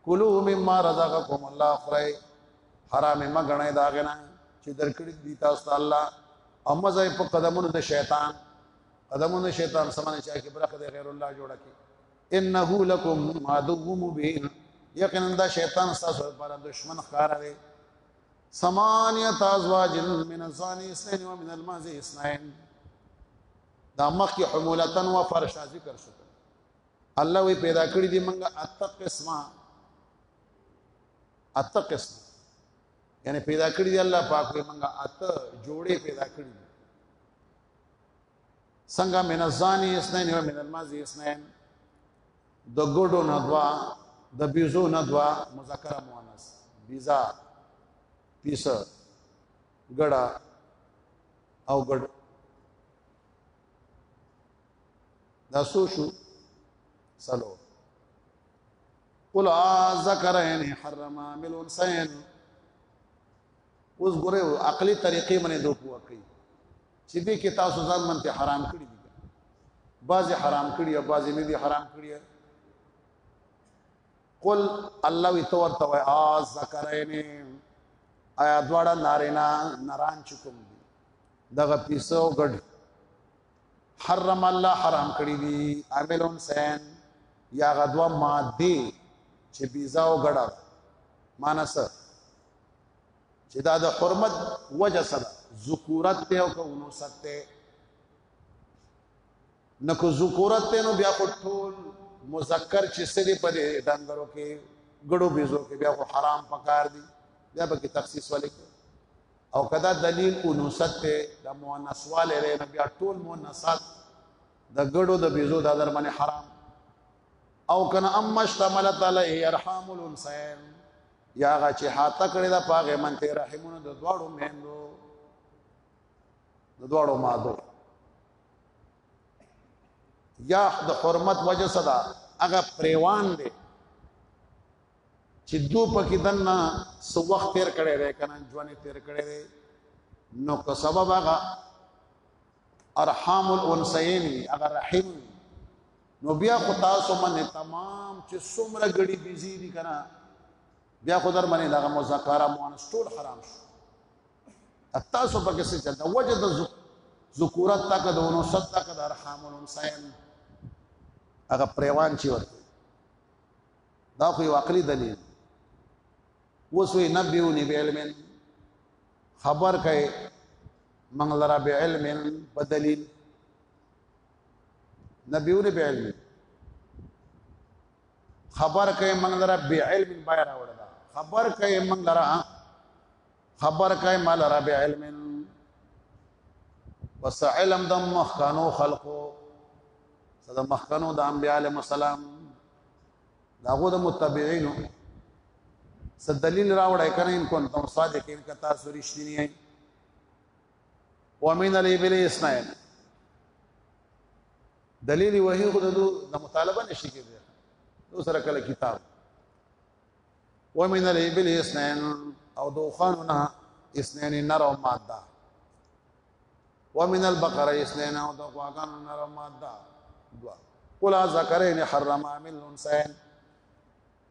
S1: کلو مما رزقکم الله خړای حرام ما غنای دا غنا چې درکړي دی تاسو الله اما زای په قدمونو د شیطان قدمونو شیطان سمانه چا کې برخه د غیر الله جوړه کی انه لکم عدو مبین یقینا دا شیطان تاسو لپاره دشمن ښکار دی ثمانیه ازواج من الزان اثنين ومن الماز اثنين دا مخی حمولتن و فرشا ذکر شو الله وی پیدا کړی دی منګه اته قسمه اته قسم یعنی پیدا کړی دی الله پاک وی منګه اته جوړې پیدا کړی څنګه من الزان اسنین و من المازی اسنین د ګډو نه دوا د بیزو نه دوا مذکر مؤنث بیزا پیس ګډا او ګډ دا سو شو سلو قل ذکرین حرم عامل انسان اوس ګوره عقلی طریقې باندې دوه کوي چې دې کې تاسو ځان منته حرام کړی دي بعضی حرام کړی او بعضی نه دي حرام کړی قل الله وی تور تو ا ذکرین ایا دواړه نارینا نران چکم دي دغه پیسو ګډ حرم الله حرام کړی دي عامل حسین یا غدوا ماده چې بیزا او ګډه مانس چې دا د حرمت وجه سره ذکورت ته او کو انوثت ته نکو ذکورت ته نو بیا کو ټول مذکر چې سړي په دې ډنګرو کې ګړو بيزو کې بیا کو حرام پکار دي بیا به کې تخصیص ولې او کدا دلیل انوثت ته د مؤنث والے نه بیا ټول مؤنثات د ګړو د بيزو د در باندې حرام او کنه اما اشتملت علیه ارحام الانثیین یا هغه چې حاته کړی دا پاغه منته رحمونو د دواړو مهندو د دواړو مادو یا د حرمت وجه صدا هغه پریوان دی چې دو پکې دنه سو وخت تیر کړي دی کنه ژوند تیر کړي دی نو که سبب هغه ارحام الانسین هغه رحم نو بیا خو تاسو باندې تمام چې څومره غړي بيزي دي کنه بیا خو در باندې دغه مذکر مؤنث ټول حرام شو تاسو په کې څه چل دا وجه د ذکورت تک د ونو صد تک د ارحام الانسان هغه پریوان چې ور دا خو یو عقلي دلیل وسوي نبيوني بعلم خبر کئ منګلرا بعلم بدلیل نبیونه به علم خبر کوي موږ لره به علم بیا راوړل خبر کوي موږ لره خبر کوي مال لره به علم پس علم د مخکانو خلقو صد مخکانو د انبیاء علیهم السلام داغو د متبعینو صد دلیل راوړای کنه ان کنتم صادقین کتا سرشتنی ومن الابل اسنين دلیل وحی خود دو د مطالبه نشي کېږي دو سره کله کتاب ومن الابل اسنين او دو خانونه اسنين نر او ماده ومن البقره اسنين او دو غواګان نر او ماده دوا قل ذکرین حرم عامل انسان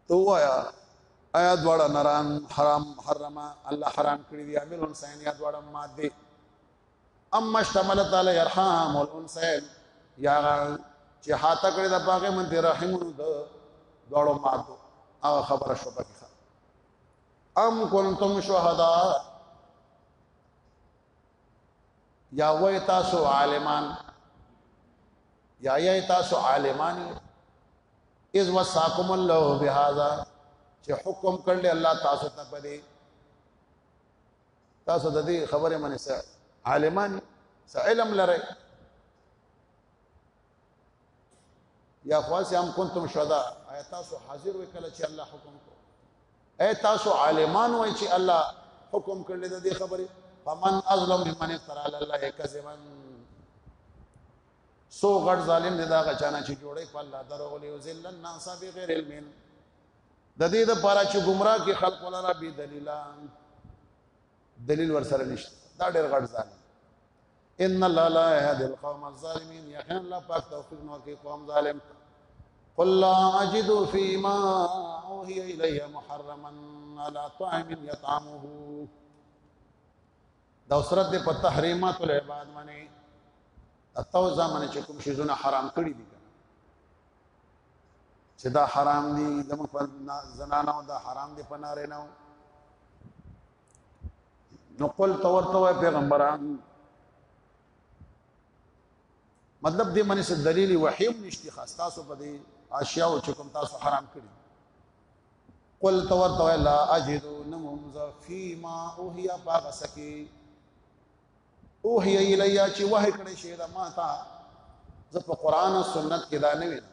S1: تو وایا آیا دواړه نران حرام حرمه الله حرام کړی دی امر انسان یا دواړه ماده اما اشتمل تعالی ارحام الانسان یا چې هاته کړی د پاګه من دی رحم د دواړو ماده هغه خبره شو پکې ام کنتم شهدا یا وای تاسو عالمان یا یا تاسو عالمان اذ وصاکم الله بهذا چې حکم کړل الله تاسو ته پدې تاسو د دې خبره منې سره عالمان سره علم لرئ یا خواسی هم کنتم شهدا آیا تاسو حاضر وکړه چې الله حکم کو اے تاسو عالمان وای چې الله حکم کړل د دې خبرې فمن ازلم ممن افترا علی الله کذبا سو غړ ظالم دې دا غچانا چې جوړې په الله درو ولې ذل الناس بغیر علم د دې د پاره چې گمراه کې خلق ولاله بي دلیلا دلیل ور سره نشته دا ډېر غړ ظالم ان الله لا يهدي القوم الظالمين یقینا الله پاک توفیق نور کې قوم ظالم ته قل لا اجد فيما اوحي الي محرما على طاعم يطعمه دا سورت په تحریمات العباد باندې تاسو زمانه چې کوم شیزونه حرام کړی دي چې دا حرام دي زموږ پر زنانو دا حرام دي په نارینه نو قل تورته وای پیغمبره مطلب دې منی څه دلیل وحی نشتی خاص تاسو په دې اشیاء چې کوم تاسو حرام کړی قل تورته وای لا اجد نمم فيما اوهي باغ سکی اوهي الیا چې وه کړی شه دا ما تا زه په قران او سنت کې دا نه وینم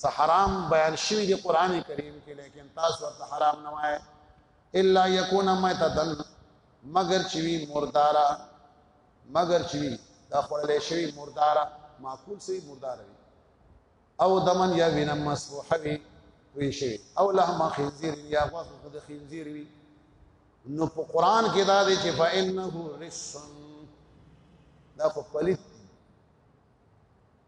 S1: څه حرام بیان شوی دی قران کریم کې لیکن تاسو ورته حرام نه وایي الا یکون میتتن مگر چې وی مردارا مگر چې وی دا خړلې شوی مردارا معقول سي مردار وي او دمن یا وینا مسفوح وي وی شي او لهم خنزیر یا غوث خود خنزیر وي نو په قران کې دا دی چې فإنه رسن دا خو پلیت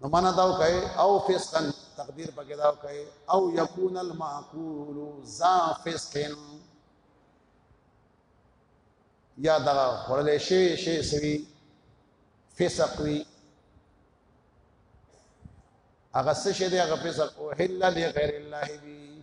S1: نو معنا دا وکي او فسقن تقدیر پکې دا وکي او یکون المعقول ذا فسقن یا دا خړلې شي شي سوي فسق وی هغه څه شه دی هغه فسق او حل لغیر الله بی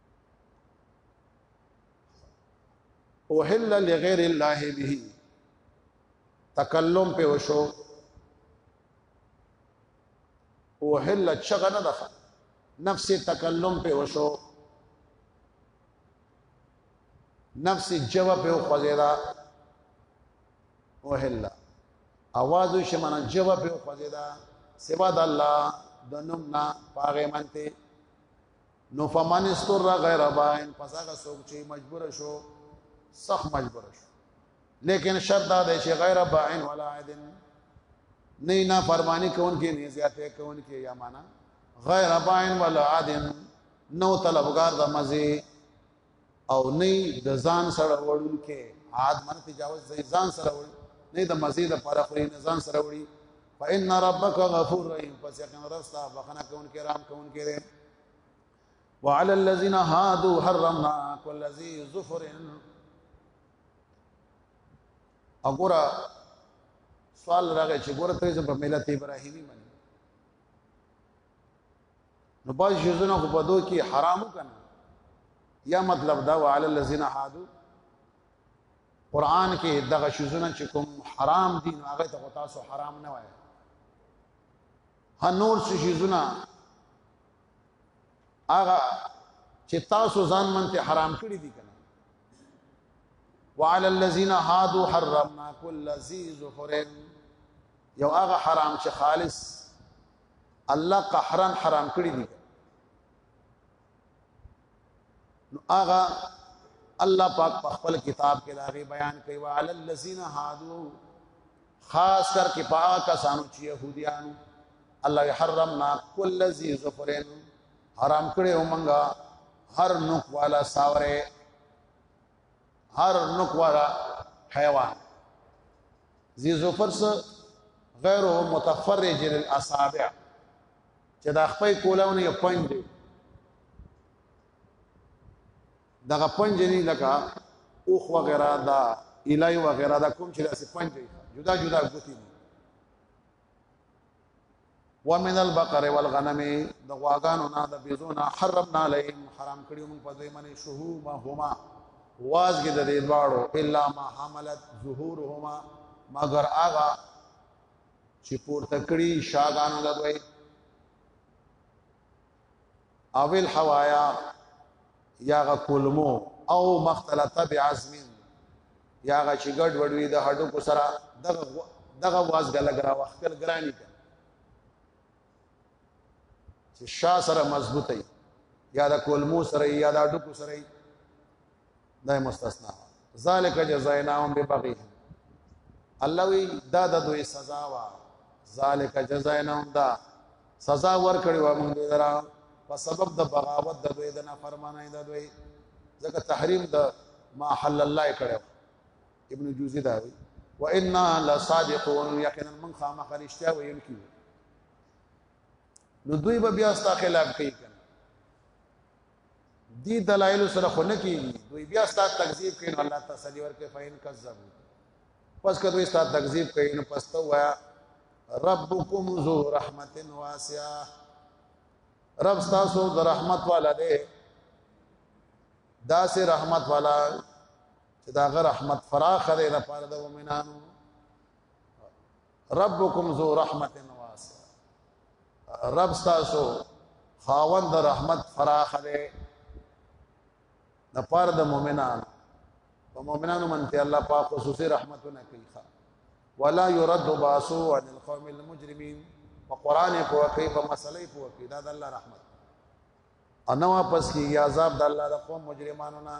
S1: اوحل لغیر الله به تکلم په وشو اوحل چغه نه ده نفس تکلم په وشو نفس جواب په خوځیدا اوحل اواز شي معنا جواب په خوځیدا سوا د الله د نوم نه پاغه منته نو فمن استر غیر باین پس هغه څوک چې مجبور شو سخت مجبور شو لیکن شرط دا دی چې غیر باین ولا عدن نه نه فرمانی کون کې نه زیاته کون کې یا معنا غیر باین ولا عدن نو طلبگار د مزه او نه د ځان سره وړون کې عاد من تجاوز د ځان سره وړي نه د مزید پر خوري نه ځان سره وړي فإن ربك غفور رحيم پس یقینا رب صاحب بخنه کون کې رحم کون کې ده وعلى الذين هادوا حرمنا كل ذي ظفر وګوره سوال راغی چې ګوره ته په ملت ابراهيمي باندې نو باز شیزونه خو په دوه کې حرامو کنه یا مطلب دا وعلى الذين هادو قران کې دغه شیزونه چې کوم حرام دي نو هغه ته تاسو حرام نه وایي هنور شیزونه هغه چې تاسو ځان منته حرام کړی دي کنه وعلى الذين هادو حرمنا كل ذي ظفر یو هغه حرام چې خالص الله قهرن حرام کړی دي نو هغه الله پاک په خپل کتاب کې داغه بیان کوي وعلى الذين هادو خاص کر کې پاک کسانو چې يهوديانو الله حرمنا كل ذي ظفر حرام کړی ومنګا هر نوک والا ساوره هر نوک والا حیوان ذی ظفر سره غیر متفرج للاصابع چې دا خپل کولاونه یو پنځ دی دغه پنځ نه لکه اوخ وغیرہ دا الای وغیرہ دا کوم چې داسې پنځ دی جدا جدا ګوتی دي ومن البقر والغنم د غواګانو نه د بيزونه حرمنا عليهم حرام کړیو موږ په دوی باندې شهوما هما وازګه د دې دواړو الا ما حملت ظهورهما مگر آغا چې پورته کړی شاګانو د دوی اویل حوایا یا غ کولمو او مختلطه بعظم یا غ چې ګډ وډوي د هډو کو سره دغه دغه واز غل غرا وختل ګرانی کړ چې شا سره مضبوطی یا د کولمو سره یا د هډو کو سره دا مستثنا ذالک جزایناهم ببغیهم الله وی دا د دوی سزا وا ذالک جزایناهم دا سزا ور کړی و موږ درا په سبب د بغاوت د دوی د نافرمانی د دوی ځکه تحریم د ما حل الله کړو ابن جوزی دا وی و انا لصادقون یقینا من خامه خرشتیا ویل کیو نو دوی به بیا ستا خلاف کوي دی دلایل سره خو نه کیږي دوی بیا ستاسو تکذیب کوي نو الله تسلی ورکړي فین کذبوا پس کله دوی ستاسو تکذیب کوي نو پس ته وایا ربکم ذو رحمت واسعه رب تاسو د رحمت والا دی دا سه رحمت والا چې دا غ رحمت فراخ دی د پاره د مؤمنانو ربکم ذو رحمت واسع رب تاسو خاوند د رحمت فراخ دی د پاره د مؤمنانو په مؤمنانو منته الله پاک خصوصي رحمتونه کوي ولا يرد باسو عن القوم المجرمين په قران په کوي په مسلې په کوي دا د الله رحمت انا واپس کی عذاب د الله د قوم مجرمانو نه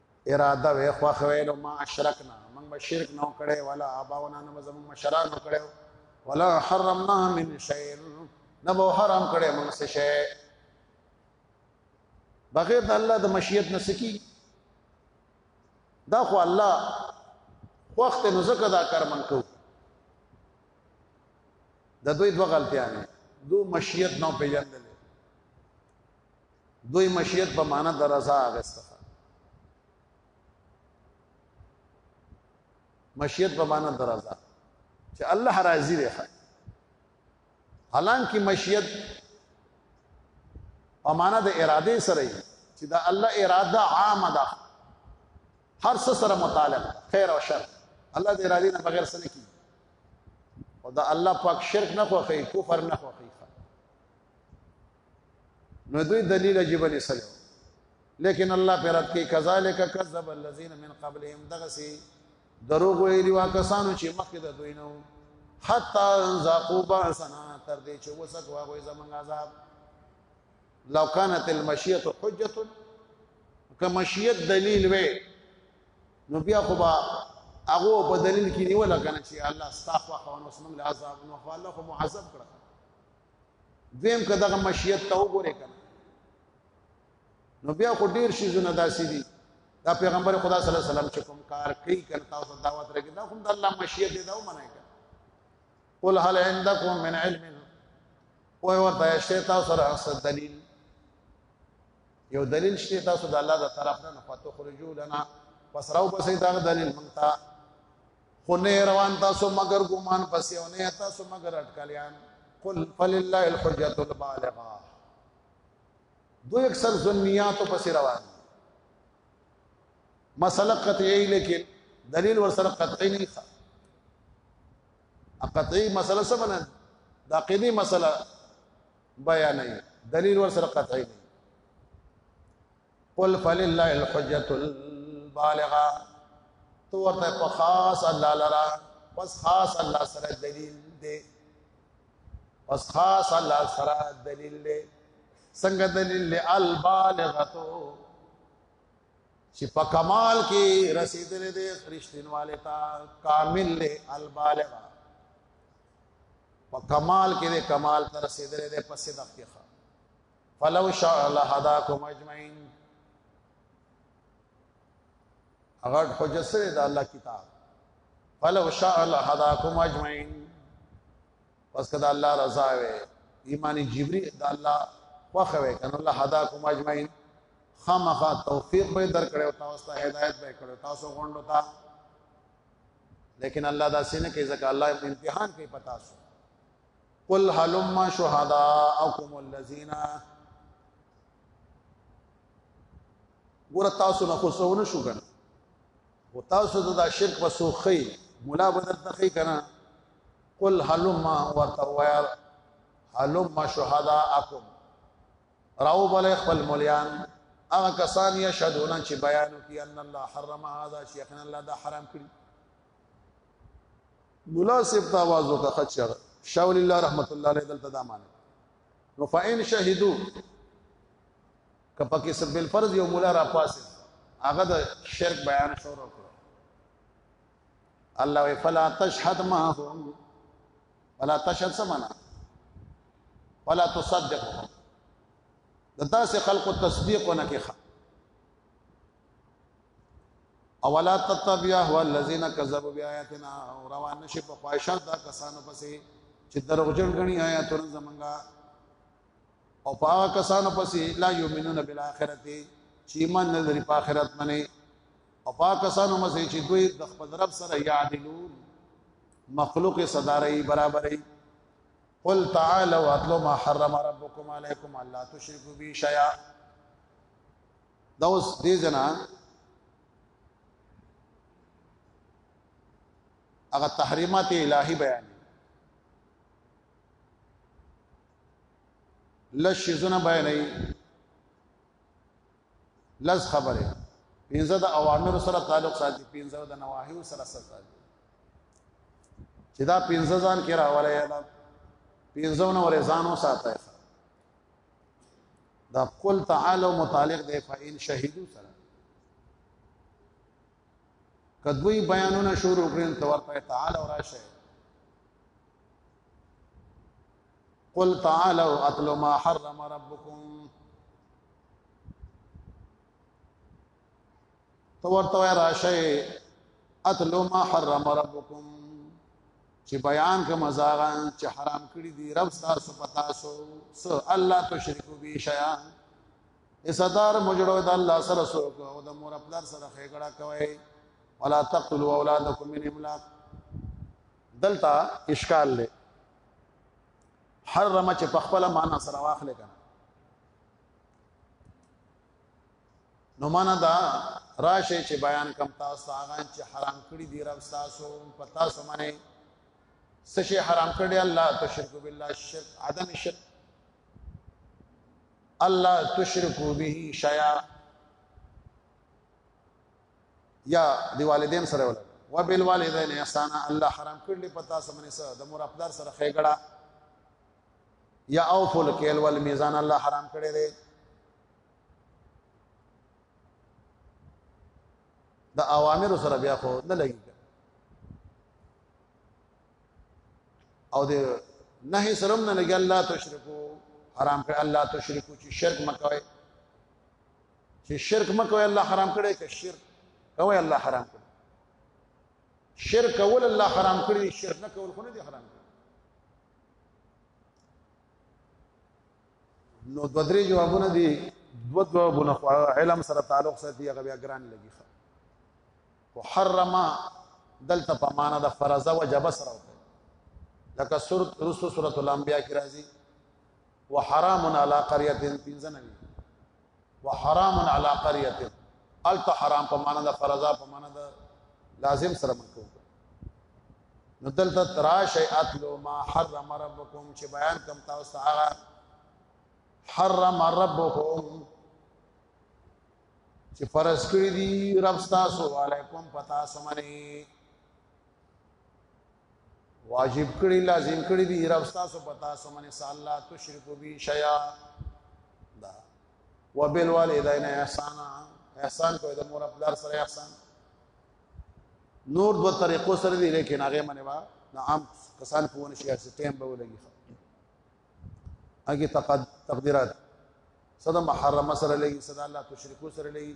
S1: اراده وې خو خوې نو ما اشرکنا موږ به شرک نه کړي ولا اباونا نه زموږ مشران کړي ولا حرمنا من شيء نه به حرام کړي موږ څه شي بغیر د الله د مشیت نه سکی دا خو الله وخت نو زکه دا کار من کو د دوی دوه غلطیاں دو مشیت نو پیژندل دوی مشیت په معنا د رضا اغسته مشیت په معنا د رضا چې الله راضي دی حالانکه مشیت په معنا د اراده سره چې دا الله اراده عامه ده هر څه سره متعلق خیر او شر الله د اراده نه بغیر سره کی او دا الله پاک شرک نه خوښي کفر نه خوښي نو دوی دلیل عجیب نه سلو لیکن الله پر رد کې کذالک کذب الذين من قبلهم دغسی دروغ ویلی واکسانو چې مخکې د دوی نو حتا ذاقوا باسنا تر دې چې وسک واغوي زمنګ عذاب لو كانت المشيه حجه کمشیت دلیل وې نو بیا خو با هغه په دلیل کې نیول کنه چې الله ستاسو خو نو سمنګ عذاب نو خو الله خو معذب کړ دویم که دغه مشیت ته وګورې کنه نو بیا خو ډیر شي زونه داسې دي دا پیغمبر خدا صلی الله علیه وسلم چې کوم کار کوي کنه تاسو دعوت راګی دا هم د الله مشیت دی دا ومنه کنه قل هل عندكم من علم او ورته شته تاسو سره څه دلیل یو دلیل شته تاسو د الله د طرف نه پاتو خرجو لنا پس راو پسې دا دلیل مونږ ته خو نه روان تاسو مگر ګمان پسې او نه تاسو مگر اٹکلیان قل فلله الحجت البالغه دو اکثر ظنیات پسې روان مسله قطعی لیکن دلیل ور سره قطعی نه ښه قطعی مسله څه بنه دا قیدی مسله بیان نه دلیل ور سره قطعی نه قل فلله الحجت البالغه تو ورته په خاص الله لرا پس خاص الله سره دلیل دی پس خاص الله سره دلیل دی څنګه دلیل دی البالغه تو چې په کمال کې رسیدلې دې رښتینواله تا کامل له البالغ په کمال کې دې کمال ته رسیدلې دې په صدق کې فلو شاء لهداکم اجمعین هغه حجت سره د الله کتاب فلو شاء لهداکم اجمعین پس کدا الله رضا وي ایمان جبری د الله واخه وي کنه الله هداکم اجمعین خامخا توفیق به در کړو تاسو ته هدایت به کړو تاسو غونډو ته لیکن الله دا سینه کې ځکه الله امتحان کوي پتا سو قل هلم شهداءکم الذین ګور تاسو نه خو سونه شو کنه و تاسو ته دا شرک په سوخی مولا بدر تخی کنه قل هلم ورته وير هلم شهداءکم راو بل خپل مليان هغه کسان یشهدون چې بیان کوي ان الله حرم هذا شیخنا الله دا حرام کړی مولا سیب ته आवाज وکړه خچر شاو لله رحمت الله علیه دلته دا معنی نو فاین شهیدو کپکه سب الفرض یو مولا را پاسه هغه د شرک بیان شروع کړ الله وی فلا تشهد معهم فلا تشهد سمنا فلا تصدقهم د تاسو خلق تصدیق نه کیخه اولا تتبع هو الذين كذبوا بآياتنا روان نشي په خواهشات دا کسانو پسې چې دروغجن غني آیاتونه زمونږه او پاو کسانو پسې لا یؤمنون بالآخرت چې ایمان نه لري په آخرت باندې او پاو کسانو مزه چې دوی د خپل رب سره یعدلون مخلوق صداري برابرۍ قل تعالوا واتلوا ما حرم ربكم عليكم الا تشركوا به شيئا دا اوس دې جنا هغه تحریمات الهی بیان لش زونه بیان نه لز خبره پینځه د اوامر سره تعلق ساتي پینځه د نواهی سره ساتي چې دا پینځه ځان کې راولای دا پینځه نو ورې ځانو ساتي دا قل تعالی متعلق دی فإن شهیدو سره کدوی بیانونه شروع کړین تو ورته تعالی راشه قل تعالی اتل ما حرم ربکم تو ورته وای راشه اتلو ما حرم ربکم چې بیان کوم زاغه چې حرام کړی دی رب تاسو پتا سو سو الله تو شرک بی شیا اسدار مجړو د الله سره سو او د مور خپل سره خېګړه کوي ولا تقتلوا اولادکم من املاق دلتا اشکال له حرم چې په خپل معنا سره واخلې کنه نو معنا دا راشه چې بیان کم تاسو هغه چې حرام کړی دی رب تاسو پتا سمنه سشي حرام کړی الله تشرک بالله شرک عدم شرک الله تشرکو به شیا یا دی والدین سره ول وبالوالدین احسان الله حرام کړل پتا سمنه سره د مور خپل سره خېګړه یا او فل کېل ول میزان الله حرام کړی دی د اوامر سره بیا خو نه لګي او د نهي سره نه لګي الله تشرکو حرام کړ الله تشرکو چې شرک مکوي چې شرک مکوي الله حرام کړي که شرک کوي الله حرام کړي شرک کول الله حرام کړی شرک نه کول خو نه دي حرام کړی نو دو درې جوابونه دي دو جوابونه خو علم سره تعلق ساتي هغه بیا ګران لګي خو حرم دلته په معنا د فرض او جب سره وته لکه سورۃ رسو سورۃ الانبیاء کی راځي وحرام علی قريه تنزنوی وحرام علی قريه الته حرام په معنا د فرضا په معنا د لازم سره منکو نو دلته تراش اتلو ما حرم ربکم چې بیان کم تاسو هغه حرم ربکم چې فرض کړی دی رب تاسو علیکم پتا سمنه واجب کړی لازم کړی دی رب تاسو پتا سمنه الله تشرکو بی شیا دا وبالوالدین احسان احسان کوی د مور خپل سره احسان نور دو طریقو سره دی لیکن هغه منه با د عام کسان په ونه شي سیستم به ولګي هغه تقد تقدیرات صدا محرم سره لګي صدا الله تشرکو سره لګي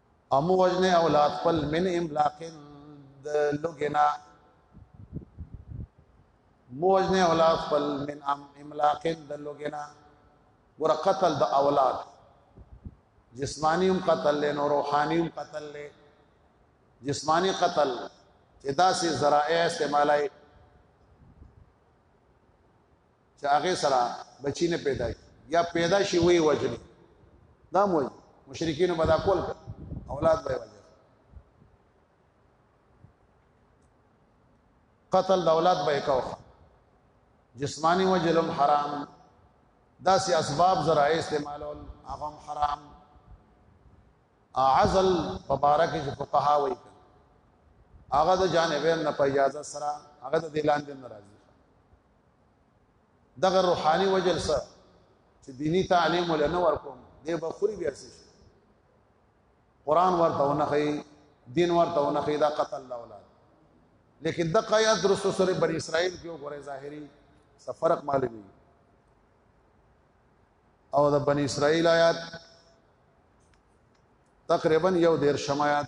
S1: امو وجنه اولاد خپل من املاق د لګنا مو وجنه اولاد خپل من ام املاق د لګنا ور قتل د اولاد جسمانی هم قتل له نو روحانی هم قتل له جسمانی قتل چې داسې ذرائع استعمالای چې هغه سره بچی نه پیدا کی یا پیدا شي وی وجل دا موي مشرکین بدا کول اولاد به وجل قتل د اولاد به کو جسمانی وجلم حرام دا سی اسباب ذرایع استعمالول هغه حرام عزل مبارک چې فقها وایي هغه د جانبین نه په اجازه سره هغه د اعلان دین ناراضي دغه روحاني وجل سره چې دینی تعلیم ول نه ورکوم دی به خوري بیا شي قران ورته ونخي دین ورته ونخي دا قتل لا اولاد لیکن د قیا درس سره بنی اسرائیل کې وګوره ظاهری څه فرق معلومي او د بنی اسرائیل آیات تقریبا یو دیر شمایات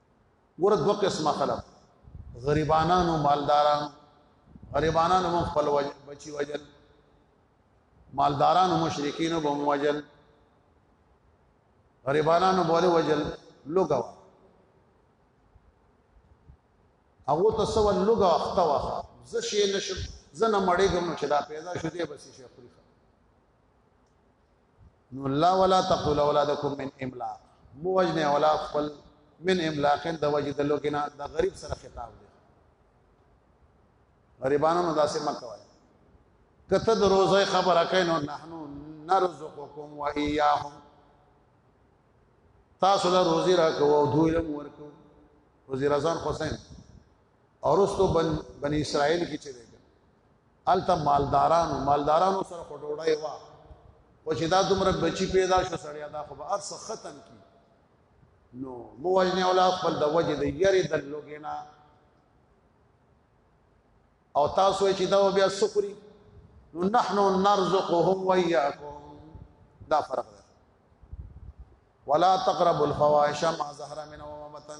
S1: ګور دوه قسمه خلک غریبانانو مالدارانو غریبانانو مو خپل وجل بچي وجل مالدارانو مشرکینو به مو وجل غریبانانو بوله وجل لوګو هغه ته سو لوګو اخته واخه زه شي نشم زنه مړېږم نو چې دا پیدا شو دی بس شي خوري نو الله ولا تقتل اولادکم من املاق مو وجنه اولاد خپل من املاق د وجه د لوګنا د غریب سره خطاب دی غریبانو نو داسې مکه وای کته د روزه خبره کینو نحنو نرزقکم و ایاهم تاسو له روزي راکو او دوی له ورکو وزیر اعظم حسین اور اس تو بن بنی اسرائیل کی چلے الته مالدارانو مالدارانو سره خو ډوډۍ وا او چې دا دومره بچی پیدا شو سړیا دا خو به ارس ختم کی نو مو وجنه ولا خپل د وجه د یری د لوګینا او تاسو چې دا بیا سخري نو نحنو نرزقهم وياكم دا فرق ده ولا تقربوا الفواحش ما ظهر منها وما بطن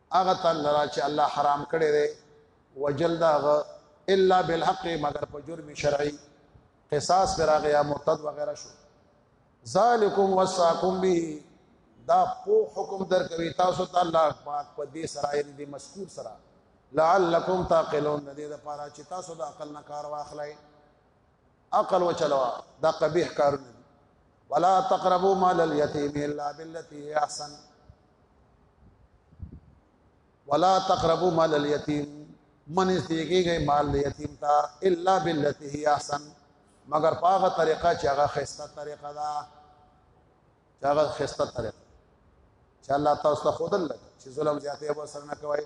S1: هغه تن لرا چې الله حرام کړی دی وجل داغه الا بالحق مگر په جرم شرعي قصاص پر هغه یا مرتد وغیرہ شو ذالکم وصاکم به دا په حکم در کوي تاسو ته الله پاک په دې سرای دې مذکور سره لعلکم تعقلون دې د پاره چې تاسو د عقل نه کار واخلئ عقل وچلوا دا قبیح کارونه دي ولا تقربوا مال اليتيم الا بالتي هي احسن ولا تقربوا مال اليتيم من استیګیږي مال یتیم تا الا بالتي هي احسن مگر پاغه طریقه چې هغه خسته طریقه ده چې هغه خسته طریقه چې الله تاسو ته خودل لګ چې ظلم زیاتې ور سره نه کوي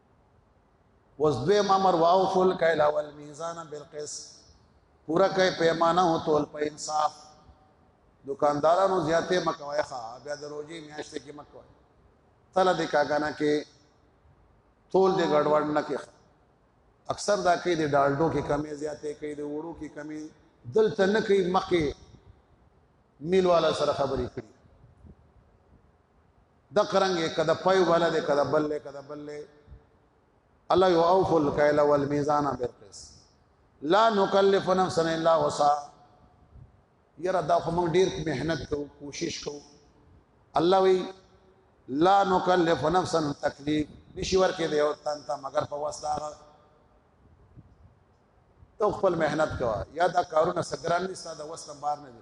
S1: اوس دوی مامر واو فل کایلا والمیزان بالقس پورا کای پیمانه او تول په انصاف دکاندارانو زیاته مکوای ښا بیا د روزي میاشت کې مکوای تل د کاګانا کې تول د غړوړ نه کې اکثر دا کې د ډالډو کې کمی زیاته کې د وړو کې کمی دلته نه کې مخه میل والا سره خبرې کړې د قرنګ کده پي ولا د کده بل له کده بل له الله یو اوف الکیل والمیزان بالقس لا نکلف نفسا الا وسع یرا دا خو موږ ډیر مهنت کوو کوشش کوو الله وی لا نکلف نفسا تکلیف نشي ورکه دی او تان ته مگر په واسطه تو خپل مهنت کوا یا دا کارونه سګران نه ساده وسم بار نه دی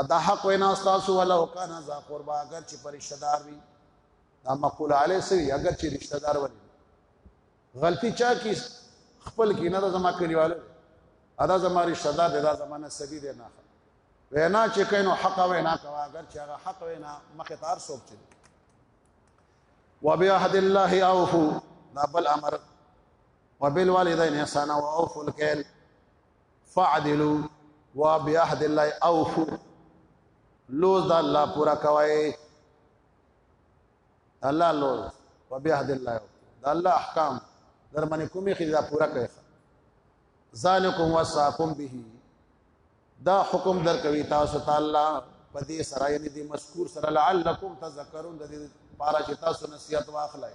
S1: ادا حق وینا تاسو ولا وکانا ذا قربا اگر چې پرشتہ دار وي دا مقول علی سوی اگر چې رشتہ دار ولې غلطی چا کی خپل کی نه زما کلیواله ادا زما رشتہ دار دا زمانه سبي دی نه وینا چې کینو حق وینا کوا اگر چې هغه حق وینا مخه تار سوک چي وبعهد الله اوفو دا بل امر وبالوالدین احسانا واوفوا الكيل فعدلو و بیاحد الله اوفو لوز د الله پورا کوي الله لوز و بیاحد الله د الله احکام در باندې کومي خدا پورا کوي ذالکم وصاکم به دا حکم در کوي تاسو تعالی په دې سره یعنی دې مذکور سره لعلکم تذکرون د دې پارا چې تاسو نصیحت واخلئ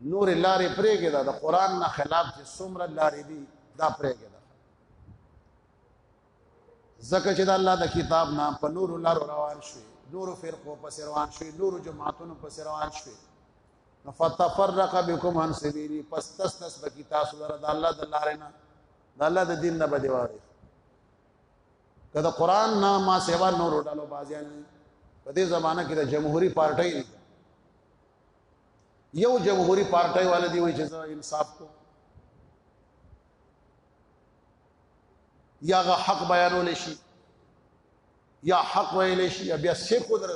S1: نور لارې پرېږه دا د قران نه خلاف چې څومره لارې دي دا پرېږه دا زکه چې د الله د کتاب نه په نور لارو روان شي نور فرقو پس روان شي نور جماعتونو پس روان شي فتفرق بكم عن سبيلي پس تس تس بکی تاسو در د الله د لارې نه د الله د دین نه بده واره کله قران نه ما سیوا نور ډالو بازیان په دې زمانہ کې د جمهوریت پارټۍ یو جمهوری پارټای والے دی وای چې زه انصاف کو یا غ حق بیانول شي یا حق ویل شي یا بیا سیکو در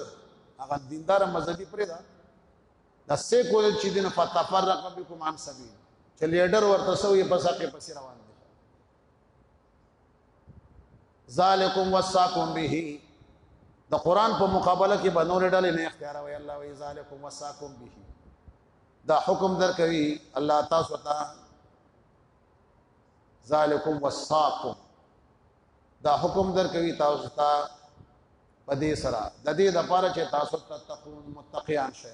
S1: هغه دیندار مذهبي پرې دا د سیکو چې دین فتفرق بكم عن سبیل چې لیډر ورته سوې پسې پسې روان ذالکم وصاکم به د قران په مقابله کې بنور ډلې نه اختیار وي الله وی ذالکم وصاکم به دا حکم در کوي الله تاسو ته ذالکم وصاکم دا حکم در کوي تاسو ته په دې سره د دې لپاره چې تاسو ته تقون متقیان شئ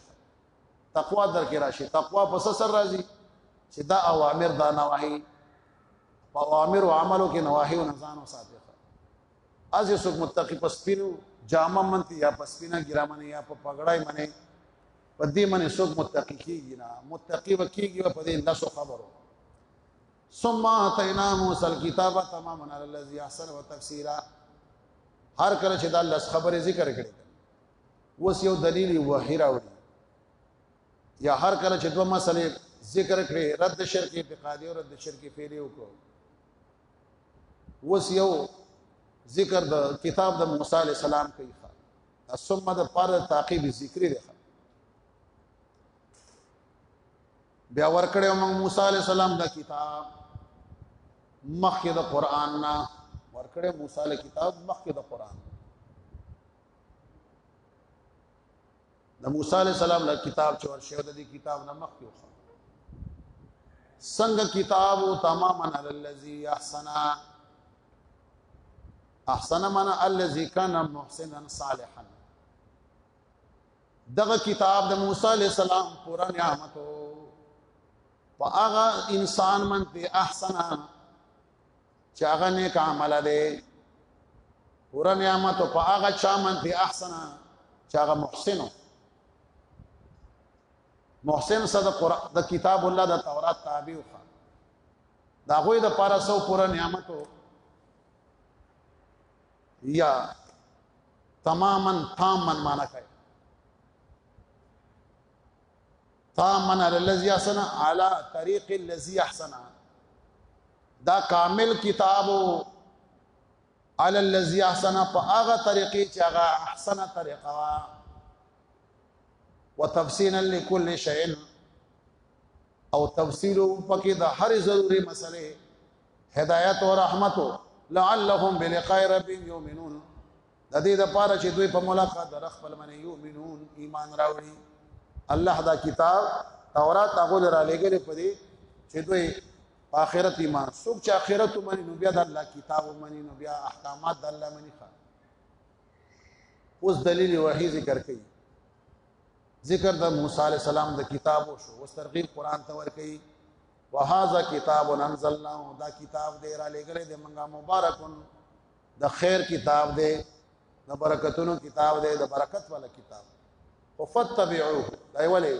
S1: تقوا در کې راشي تقوا پس سر راځي چې دا اوامر دا نواهی په اوامر او عملو کې نواهی او نزان او ساتي از یې څوک متقی پس پینو جامه منتی یا پس پینا ګرا منی یا په پګړای منی په دې منی څوک متقی کیږي نه متقی وکیږي په دې لاسو خبرو ثم اتینا موسی الكتاب تماما علی الذی احسن وتفسیرا هر کله چې دا لس خبره ذکر کړي اوس یو دلیل وحی راوړي یا هر کله چې دوه مسلې ذکر کړي رد شرک اعتقادي او رد شرک فعلی وکړو اوس یو ذکر د کتاب د موسی علی السلام کوي ثم د پر تعقیب ذکر دی بیا ور کړو موږ موسی علی السلام د کتاب مخکې د قران نه ور کړو موسی علی کتاب مخکې د قران د موسی علی السلام له کتاب چې ورشه د دې کتاب نه مخ کې وخه څنګه کتاب تماما علی الذی احسن احسن من الذی کان محسنا صالحا دغه کتاب د موسی علی السلام پورا نعمت او هغه انسان من ته احسن چې هغه نیک عمل دی پورا نعمت په هغه چا باندې احسن چې هغه محسنو محسن صد قرآن د کتاب الله د تورات تابع و دا غوې د پارا سو پورا نعمت یا تماما تامن معنا کوي فامن علی الذی احسن علی طریق الذی احسن دا کامل کتاب علی الذی احسن په هغه طریقې چې هغه احسن طریقه وا وتفصیلا لكل شیء او تفصیل پکې د هر ضروري مسلې هدایت او رحمت لعلهم بلقاء ربهم یؤمنون د دې د پاره چې دوی په ملاقات در خپل منی یؤمنون ایمان راوړي الله دا کتاب تورات هغه را لګل په دې چې دوی په آخرت ایمان څوک چې آخرت منی نو بیا د الله کتاب منی نو بیا احکامات د الله منی ښه اوس دلیل وحی ذکر کړي ذکر د موسی علی السلام د کتاب او شو اوس ترغیب قران ته ور کوي وهذا کتاب انزلناه دا کتاب دې را لګل دې منګه مبارکون د خیر کتاب دی د برکتونو کتاب دی د برکت والا کتاب او فتبعو دای ولې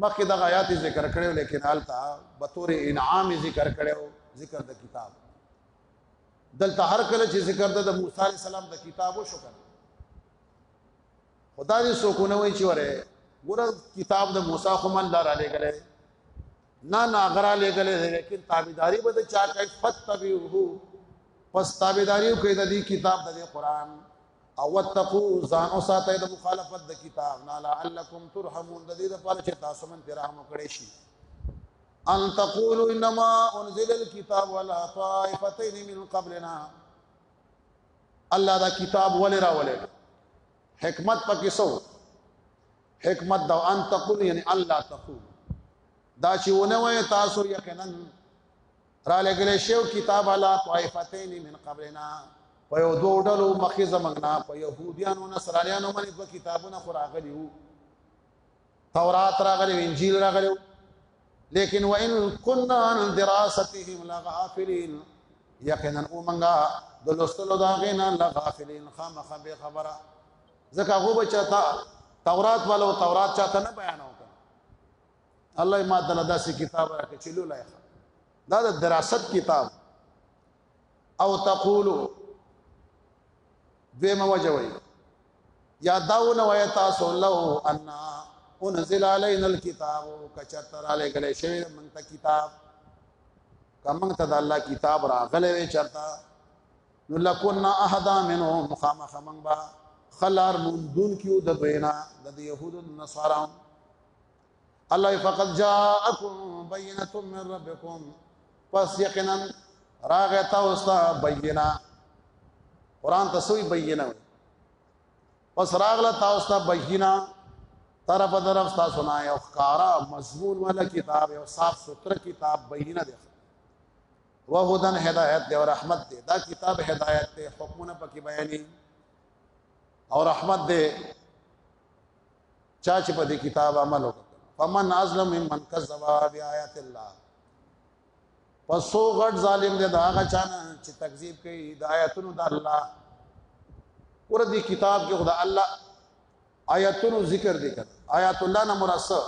S1: مخکې د آیات ذکر کړو لیکن حالتا به تور انعام ذکر کړو ذکر د کتاب دلته هر کله چې ذکر د موسی علی السلام د کتابو شو کړه خدای دې سو کو نه وای چې وره ګور کتاب د موسی خو من لار علی کړه نه نه غرا لګلې ده لیکن تابعداري به د چا کوي فتبعوه پس تابعداري کوي د دې کتاب د قرآن او وتقو ځان او ساته د مخالفت د کتاب نه لعلکم ترحمون د دې لپاره چې تاسو من پر رحم وکړئ شي ان تقولوا انما انزل الكتاب ولا طائفتين من قبلنا الله دا کتاب ولې راولې حکمت پکې سو حکمت دا ان تقول یعنی الله تقول دا چې ونه وای تاسو یقینا را لګل شو کتاب علا طائفتین من قبلنا په یو دوه ډلو مخې زمنګنا په يهوديانو نصرانيانو باندې دوه کتابونه خراغلي وو تورات راغلی و انجیل راغلی لیکن وان كنا عن دراستهم لغافلين یقینا اومنګا د لوستلو دا غینا لغافلين خامخ به خبره ځکه هغه بچتا تورات والو تورات چاته نه بیانو الله ما تعالی داسې کتاب راکړي چې لولای دا د دراست کتاب او تقولو دوی موجه وي یا داو نو یا تاسو لو ان انزل علينا الكتاب کچتر علی گله شوی من ته کتاب کمن ته د الله کتاب راغله وی چرتا نو لکنا احدا منهم خامخ من با خلار مندون کیو د دوینا د يهودو نصارا الله فقط جاءکم بینه من ربکم پس یقینا راغه تاسو ته بینه قران ته سوی بینه پس راغله تاسو ته بینه طرف طرف تاسو نه یو ښکارا مضمون والا کتاب یو صاف ستر کتاب بینه ده وهدن هدایت دی او رحمت دی دا کتاب هدایت دی حکمونه پکې بیانې او رحمت دی چا چې په دې کتاب عمل وکړ فمن ازلم ممن کذب بیاات الله پسو غټ ظالم دې دا هغه چانه چې تکذیب کوي د آیاتونو د الله ور دې کتاب کې خدا الله آیاتونو ذکر دې کړ آیات الله نه مرسه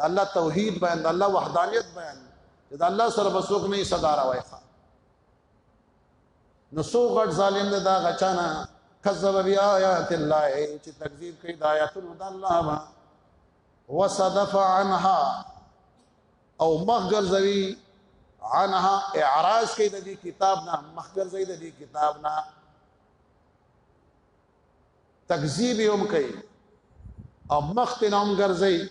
S1: د الله توحید بیان د الله وحدانیت بیان د الله سره بسوک نه صدارا وایخه نو سو غټ ظالم ده دا غچانا کذب بیا آیات الله چې تکذیب کوي د آیاتونو د الله ما وصدف عنها او مخګر زوی عنها اعراض کوي د دې کتاب نه مخګر زوی د دې کتاب نه تکذیب هم کوي او مخت نه هم ګرځي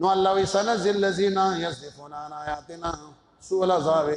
S1: نو الله وی سنزل الذين يصدفون عن آياتنا سوء العذاب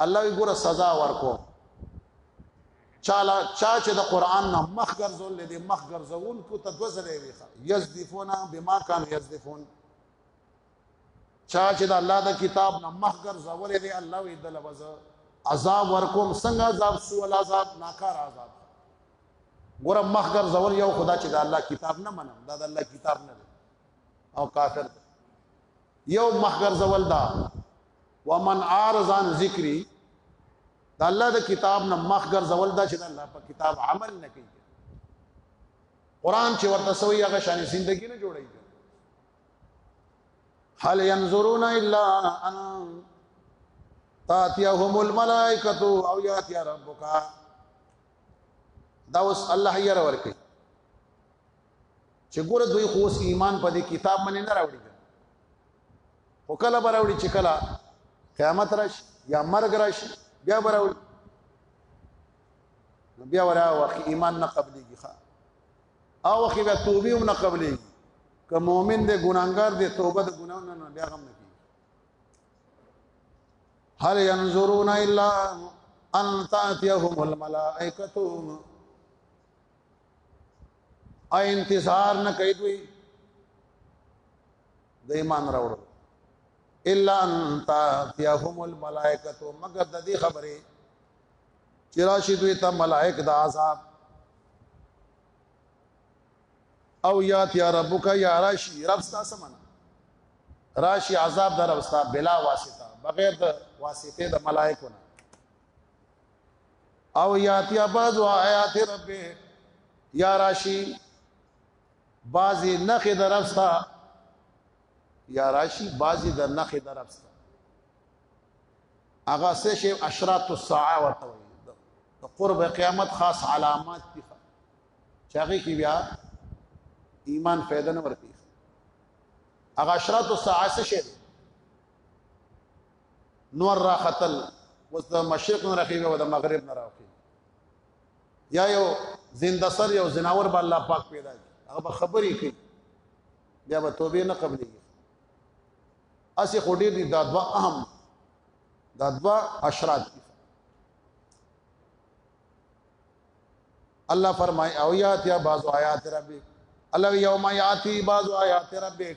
S1: الله یې ګوره سزا ورکو چاله چا چې د قران نه مخ ګرځول دي مخ ګرځول کو ته دوه ځلې وي یذفونا بما کان یذفون چا چې د الله د کتاب نه مخ ګرځول دي الله یې دل وز عذاب ورکوم څنګه عذاب سو ول عذاب ناکار عذاب ګور مخ ګرځول یو خدا چې د الله کتاب نه منم دا د الله کتاب نه او کافر یو مخ ګرځول دا ومن اعرض عن ذکری د الله د کتاب نه مخ ګرځول دا چې د الله په کتاب عمل نه کوي قران چې ورته سوی هغه شان زندگی نه جوړي هل ينظرون الا ان تاتيهم الملائکه او ياتي ربک دا اوس الله یې ور کوي چې ګوره دوی خو اوس ایمان په دې کتاب باندې نه راوړي خو کله به راوړي چې کله قیامت راشي یا مرګ راشي بیا به راوړي نو بیا ورا وخت ایمان نه قبليږي ښا او وخت بیا توبه هم نه قبليږي که مؤمن دې ګناګار دې توبه د ګناو نه نه بیا غم نه کوي هل ينظرون الا ان تاتيهم الملائکه او انتظار نه کوي دوی د ایمان راوړو الا ان تاتيهم الملائکه مگر د دې خبره چې راشي دوی ته ملائک د عذاب او یات یا ربک یا راشي رب تاسو من راشي عذاب در اوستا بلا واسطه بغیر د واسطه د ملائکو نه او یاتیا بعض آیات رب یا راشی بعضی نخ درفستا یا راشی بعضی د نخ درفستا اغا سه شی اشراط الساعه ورته د قرب قیامت خاص علامات دي چاغي کی بیا ایمان فائدہ نه ورکي اغا اشراط الساعه سه شی نور را خطل وس د مشرق نه راخیږي او د مغرب نه راخیږي یا یو زنده سر یو زناور به الله پاک پیدا کی هغه خبرې کوي بیا به توبه نه قبلې اسی خډې دي دا دوا اهم دا دوا اشرات دي الله فرمای او یات یا بعض آیات ربک الله یوم یاتی بعض آیات ربک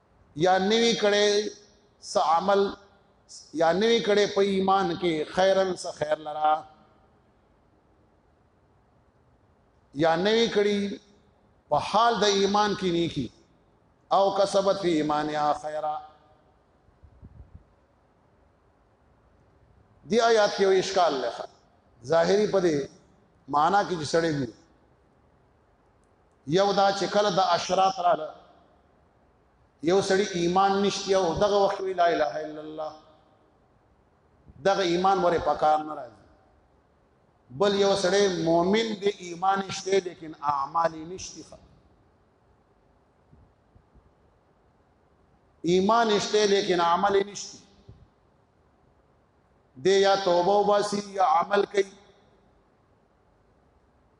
S1: یا نوی کړي س عمل یا نوی کړي په ایمان کې خیرن س خیر لرا یا نوی کړي په حال د ایمان کې نیکی او کسبت فی ایمان یا خیرا دی آیات کې یو اشکال لخوا ظاهری په دې معنا کې چې سړی دی یو دا چې کله د اشراط رااله یو سړی ایمان نشتی او دغه وخت وی لا اله الا الله دغه ایمان وره پکار نه راځي بل یو سړی مؤمن دی ایمان شته لیکن اعمال نشتی خ ایمان شته لیکن عمل نشتی دی یا توبه وباسي یا عمل کوي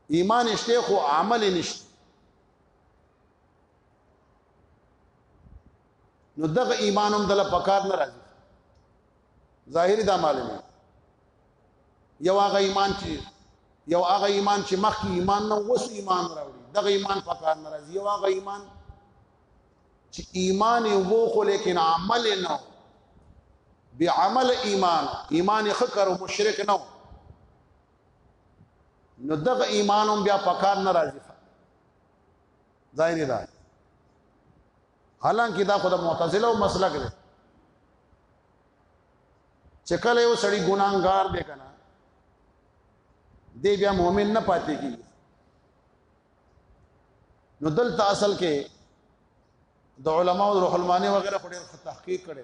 S1: ایمان شته خو عمل نشته نو دغه ایمان هم دله پکار نه راځي ظاهری دا معلومه یو هغه ایمان چې یو هغه ایمان چې مخکې ایمان نه وس ایمان راوړي دغه ایمان پکار نه راځي یو هغه ایمان چې ایمان وو خو لیکن عمل نه بعمل ایمان ایمان خکر او مشرک نه نو دغه ایمانوم بیا پکار نه راځي ځای نه ده حالانکه دا خود معتزله او مسلک دی چې کله یو سړی ګناګار دی کنه دی بیا مؤمن نه پاتې کی نو دلته اصل کې د علماو روح المانی وغیرہ په ډېر تحقیق کړي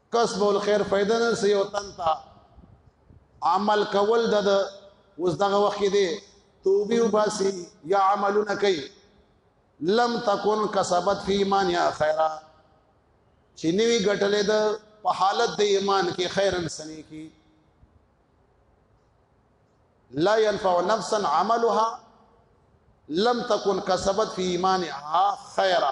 S1: کسب الخير فائدہ نه سي او تنتا عمل کول د اوس دغه وخت دی توبه وباسي یا عملونه کوي لم تکون کسبت فی ایمان یا خیرا چې نیوی ګټلې ده په حالت د ایمان کې خیرن سنې کې لا ينفع نفسا عملها لم تكن كسبت في ایمانها خیرا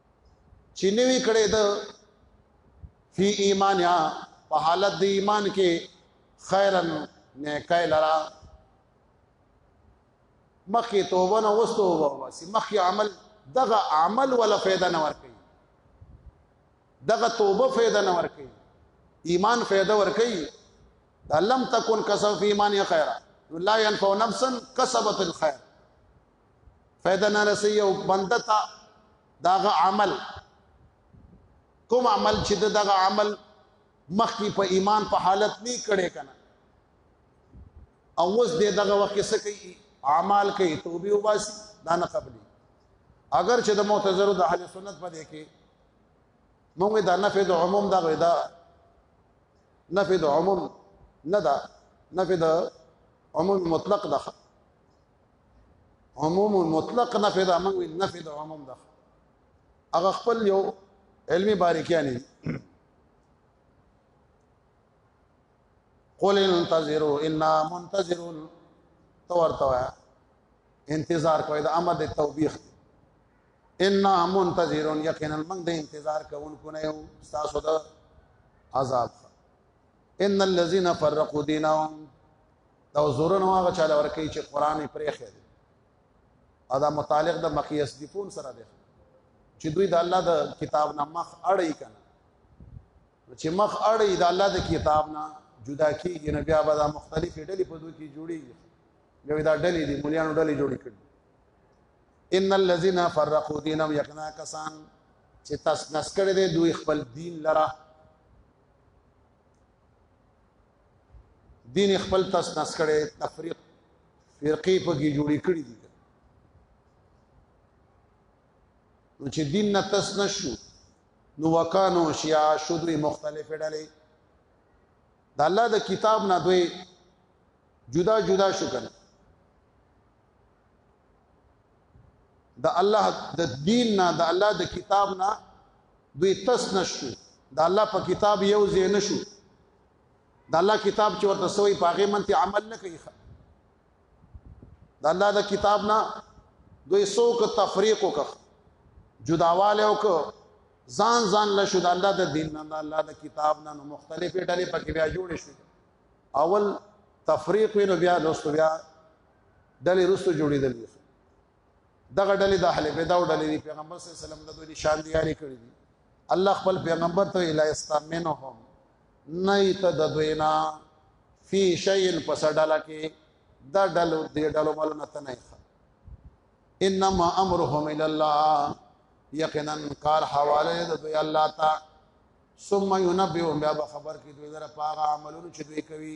S1: چې نوی کړي د فی ایمانیا په حالت د ایمان کې خیرن نیکای لرا مخی توبه نه وستو واسي مخی عمل دغه عمل ولا فایده نه ور کوي دغه توبه فایده نه ور کوي ایمان فایده ور کوي لم تکن کسب فی ایمان خیرا لا ينفع نفسا کسبت الخير فائدہ نه رسي او بنده ته داغه عمل کوم عمل چې دغه عمل مخکې په ایمان په حالت نه کړي کنه او اوس دې دغه وخت کې سکی اعمال کوي توبه وباسي دا نه قبلي اگر چې د معتزله د اهل سنت په دې کې موږ دا نفي د عموم دا غدا نفي د عموم نه دا نفي د عموم مطلق ده عموم مطلق نفي دا موږ نفي د عموم ده هغه خپل یو علمي باریکیانی قل انتظروا انا منتظرون تو ورته انتظار کوي دا امر د توبیخ ان منتظرون یقینا موږ د انتظار کوونکو نه یو تاسو د عذاب ان الذين فرقوا دينهم دا زورونه هغه چاله ورکوي چې قران یې پرې خېل او دا متعلق د مقیاس دی فون سره دی چې دوی د الله د کتاب نه مخ اړی کنه چې مخ اړی د الله د کتاب نه جدا کیږي نه بیا به دا مختلف ډلې په دوی کې جوړیږي یو دا ډلې دي مليانو ډلې جوړې کړي ان الذين فرقوا دينهم يقنا کسان چې تاسو نس کړی دی دوی خپل دین لره دین خپل تاس نس کړي تفریق فرقې په کې جوړې کړې دي نو چې دین نه تاس نشو نو وکانو شیا شودوی مختلف ډلې د الله د کتاب نه دوی جدا جدا شو کړي د الله د دین نه د الله د کتاب نه دوی تاس نشو د الله په کتاب یو ځای نشو د الله کتاب چې ورته سوی پاغه منته عمل نه کوي د الله د کتاب نه دوی سوک تفریق وک جداواله وک ځان ځان له شو د الله د دین نه د الله د کتاب نه مختلفې ډلې پکې بیا جوړې شي اول تفریق وینو بیا دوست بیا ډلې رسو جوړېدل دغه ډلې د اهل بدع او ډلې پیغمبر صلی الله علیه وسلم د دوی نشان دی یاري کړی دي الله خپل پیغمبر ته الا استمنهم نه ته د دوی نه فی شیء پس ډله کې دا ډلو دې ډلو مل نه تنه انما امرهم الى الله یقینا کار حواله د دوی الله تا ثم ينبئهم بیا خبر کې دوی لره پاغه عملونه چې دوی کوي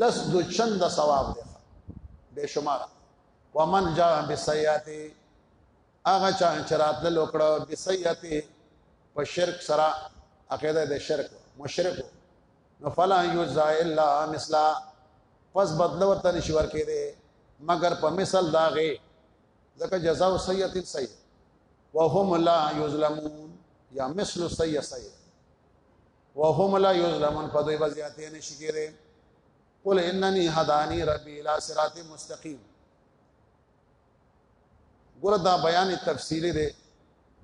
S1: لس دو چند ثواب دی بے شمار ومن جا بسیاتی اغا چا چرات للوکڑا بسیاتی پا شرک سرا عقیده دی شرک مشرکو نو فلا یوزا الا مثلا پس بدل ورته نشي ورکې دي مگر په مثال داغه ځکه جزاء سیئه سیئه وهم لا یظلمون یا مثل سیئه سیئه وهم لا یظلمون په دوی بزیاتې نشي کېره قل انني هداني ربي الى صراط مستقيم ګور دا بیان تفصیلی دی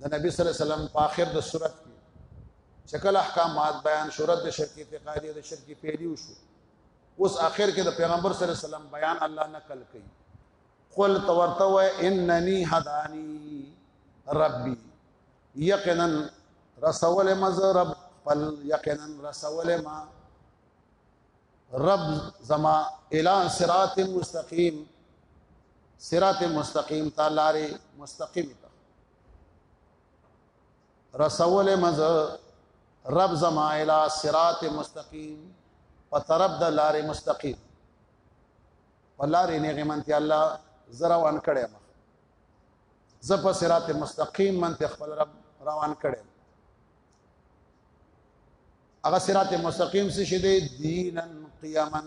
S1: د نبی صلی الله علیه وسلم په اخر د صورت کې شکل احکامات بیان صورت د شرک اعتقادي د شرک پیډیو شو اوس اخر کې د پیغمبر صلی الله علیه وسلم بیان الله نقل کړي قل تورته و انني هداني ربي یقینا رسول ما ز رب خپل یقینا رسول ما رب زما الی صراط مستقیم صراط مستقیم تا لارې مستقیم تا رسول ما ز رب زما الی صراط مستقیم په طرف د لارې مستقیم په لارې نه غمنتي الله زرا وان کړه زه په صراط مستقیم باندې خپل رب روان کړم هغه صراط مستقیم څه شه دی دینن قیاما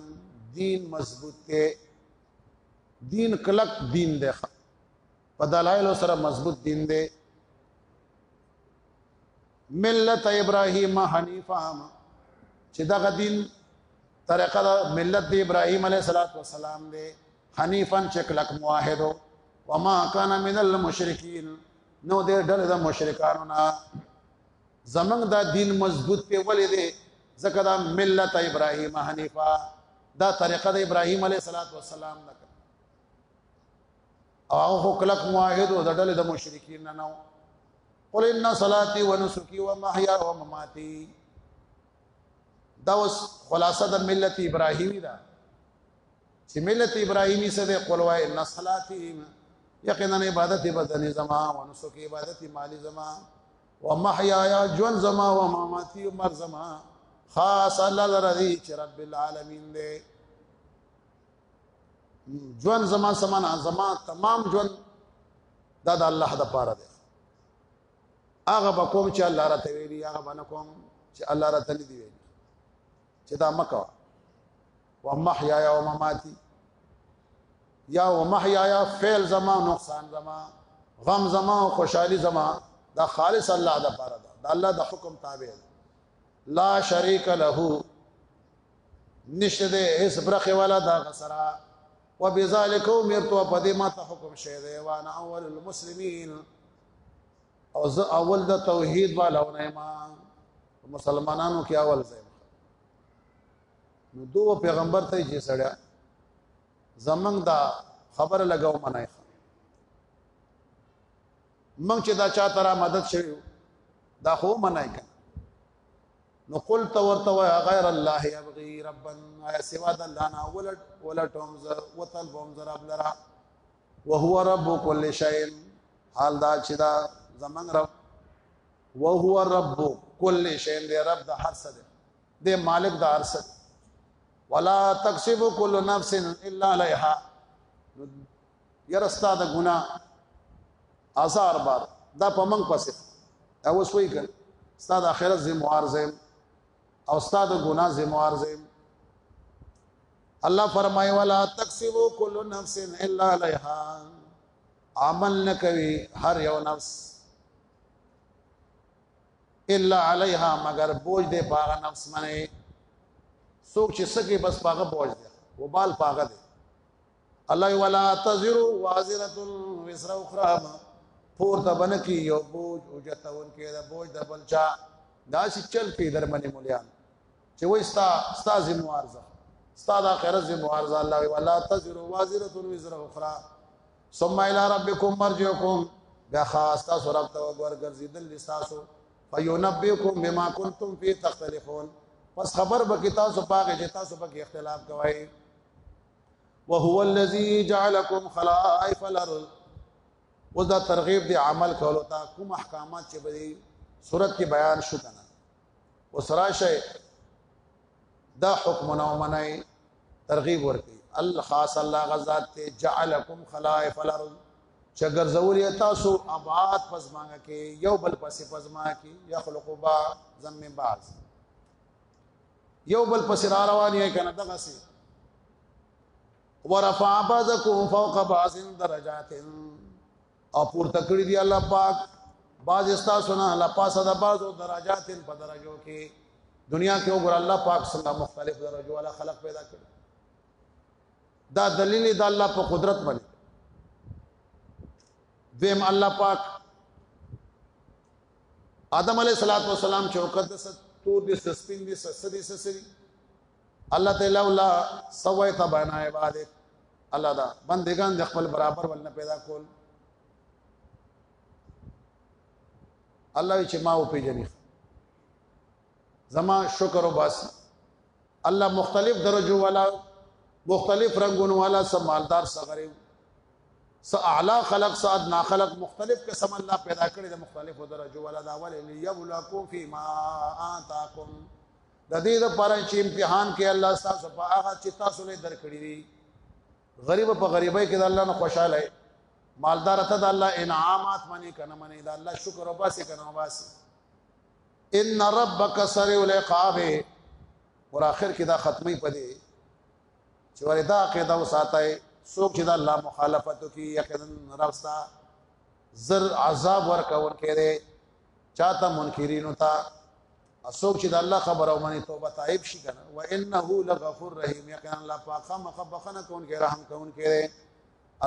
S1: دین مضبوط ته دین کلک دین دی په دلایل سره مضبوط دین دی ملت ابراهیم حنیفا چې دغه دین طریقه د ملت د ابراهیم علیه السلام دی حنیفا چې کلک موحد و ما کان من المشرکین نو دې ډله د مشرکانو نه زمنګ دا دین مضبوط په ولې دې ځکه دا ملت ابراهیم حنیفا دا طریقه د ابراهیم علیه السلام نه او هو کلک موحد او د ډلې د مشرکین نه نو قل ان صلاتي ونسكي ومحيا ومماتي دا اوس خلاصه د ملت ابراهیمی ده چې ملت ابراهیمی څه دی قل وای ان صلاتی یقینا عبادت بدنی زما او نسک عبادت مالی زما و محیایا جون زما و مماتی و مر زما خاص الله لرضی چې رب العالمین دی جون زما سمانا زما تمام جون دا د الله د پاره دی هغه بکوم چې الله راته ویلی هغه بنکوم چې الله راته نه دی ویلی چې دا مکه ومحیایا ومماتی یا ومحیایا فعل زما نقصان زما غم زما او خوشحالي زما دا خالص الله د پاره ده دا الله د حکم تابع ده لا شریک له نشته ده هیڅ برخه والا دا غسرا وبذالک امرت وبدی ما ته حکم شه ده وانا اول المسلمین او زه اول د توحید والونه ما مسلمانانو کې اول ځای نو دوه پیغمبر ته چې سړیا زمنګ دا خبر لګاو منای من چې دا چا ترا مدد شوی دا خو منای کړ نو قلت ورته ويا غير الله يبغي ربا سوا د الله نه ولټ ولټوم زر وطلبوم زر ابلرا وهو رب کل شیء حال دا چې دا زمنګ رب وهو رب کل شیء دې رب د هر څه دې دې مالک د هر څه ولا تکسب کل نفس الا علیها یره ستا د ګنا آزار بار دا پمنګ پسه دا وسوي کړ ستا د اخرت زموار زم او ستا د ګنا زموار زم الله فرمای ولا تکسبو کل نفس الا لها عمل نکوي هر یو نفس الا علیها مگر بوج دے پاغه نفس منه سوک چې سکه بس پاغه بوج دے وبال پاغه دے الله ولا تزر وازره وزر اخرى پور ته بن کی یو بوج او جتون کې دا بوج د بلچا دا چې چل کې درمنې مولیان چې وای ستا ستا زموار زه ستا د اخرت زموار زه الله ولا تزر وازره وزر اخرى ثم الى ربكم مرجعكم بیا خاص تاسو رب ته ورګرځیدل لساسو فینبئکم بما کنتم فی تختلفون پس خبر به کی تاسو پاګه چې تاسو به اختلاف کوئ وهو الذي جعلكم خلائف الارض اوس دا ترغیب دی عمل کولو ته کوم احکامات چې په دې صورت کې بیان شو کنه اوس راشه دا حکم نو منای ترغیب ورکي الخاص الله غزاد ته جعلکم خلائف الارض چې ګرځولې تاسو آباد پزماګه کې یو بل پسې پزما کې یخلق با زم بعض یو بل پس را روان یې کنه دغه سي ورفع بعضکم فوق بعض درجات او پورته کړی دی الله پاک بعض استاسو نه الله پاک صدا بعض درجات په درجو کې دنیا کې وګور الله پاک څنګه مختلف درجو والا خلق پیدا کړ دا دلیل دی الله په قدرت باندې دیم الله پاک آدم علیه الصلاۃ والسلام چې وخت تور دي سپین دي سسدي سسري الله تعالی ولا سويت بنا عبادت الله دا بندگان د خپل برابر ولنه پیدا کول الله چې ما او پیجنې زما شکر وباسي الله مختلف درجو والا مختلف رنگونو والا سب مالدار سغریو س اعلی خلق س ادنا خلق مختلف قسم الله پیدا کړی د مختلفو درجو والا دا ول لیبلکم فیما آتاکم د دې لپاره چې امتحان کې الله تاسو په هغه چې تاسو له درکړي دي غریب په غریبۍ کې د الله نه خوشاله مالدار ته د الله انعامات منی کنه منی د الله شکر او باسي کنه باسي ان ربک سریع العقاب ور اخر کې دا ختمي پدې چې وردا کې دا وساتای څوک چې دا الله مخالفت کوي یقینا راستا زر عذاب ورکون کړي چاته منکرین وتا اسوک چې د الله خبره ومني توبه تایب شي کنه و انه لغفور رحیم یقینا الله پاک مخبخنه کون کې رحم کون کې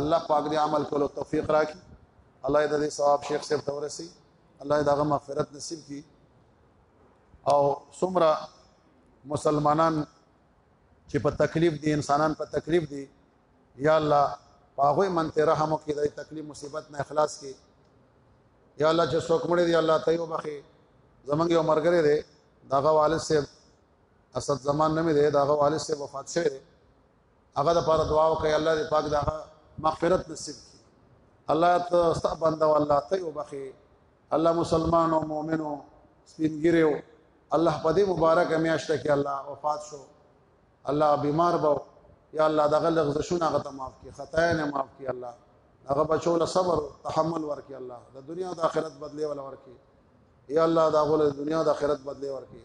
S1: الله پاک دې عمل کولو توفیق راکړي الله دې ثواب شیخ صاحب ته ورسي الله دې هغه مغفرت نصیب کړي او سمرا مسلمانان چې په تکلیف دي انسانان په تکلیف دي یا الله هغه من ته رحم وکړي د تکلیف مصیبت نه اخلاص کړي یا الله چې څوک مړي دي الله ته یو بخي زمنګ یو مرګره دي داغه والد صاحب اسد زمان نه مې دي داغه والد صاحب وفات شوی دی هغه د پاره دعا وکړي الله دې پاک دا مغفرت نصیب کړي الله ته ستا بنده والله ته وبخي الله مسلمان او مؤمن او سپینګریو الله په دې مبارک میاشت کې الله وفات شو الله بیمار بو یا الله دا غلغ زشونه غته معاف کړي خطا نه معاف کړي الله هغه بچو له صبر تحمل ورکړي الله د دنیا او د آخرت بدله ول ورکړي یا الله دا غول د دنیا او د آخرت بدله ورکړي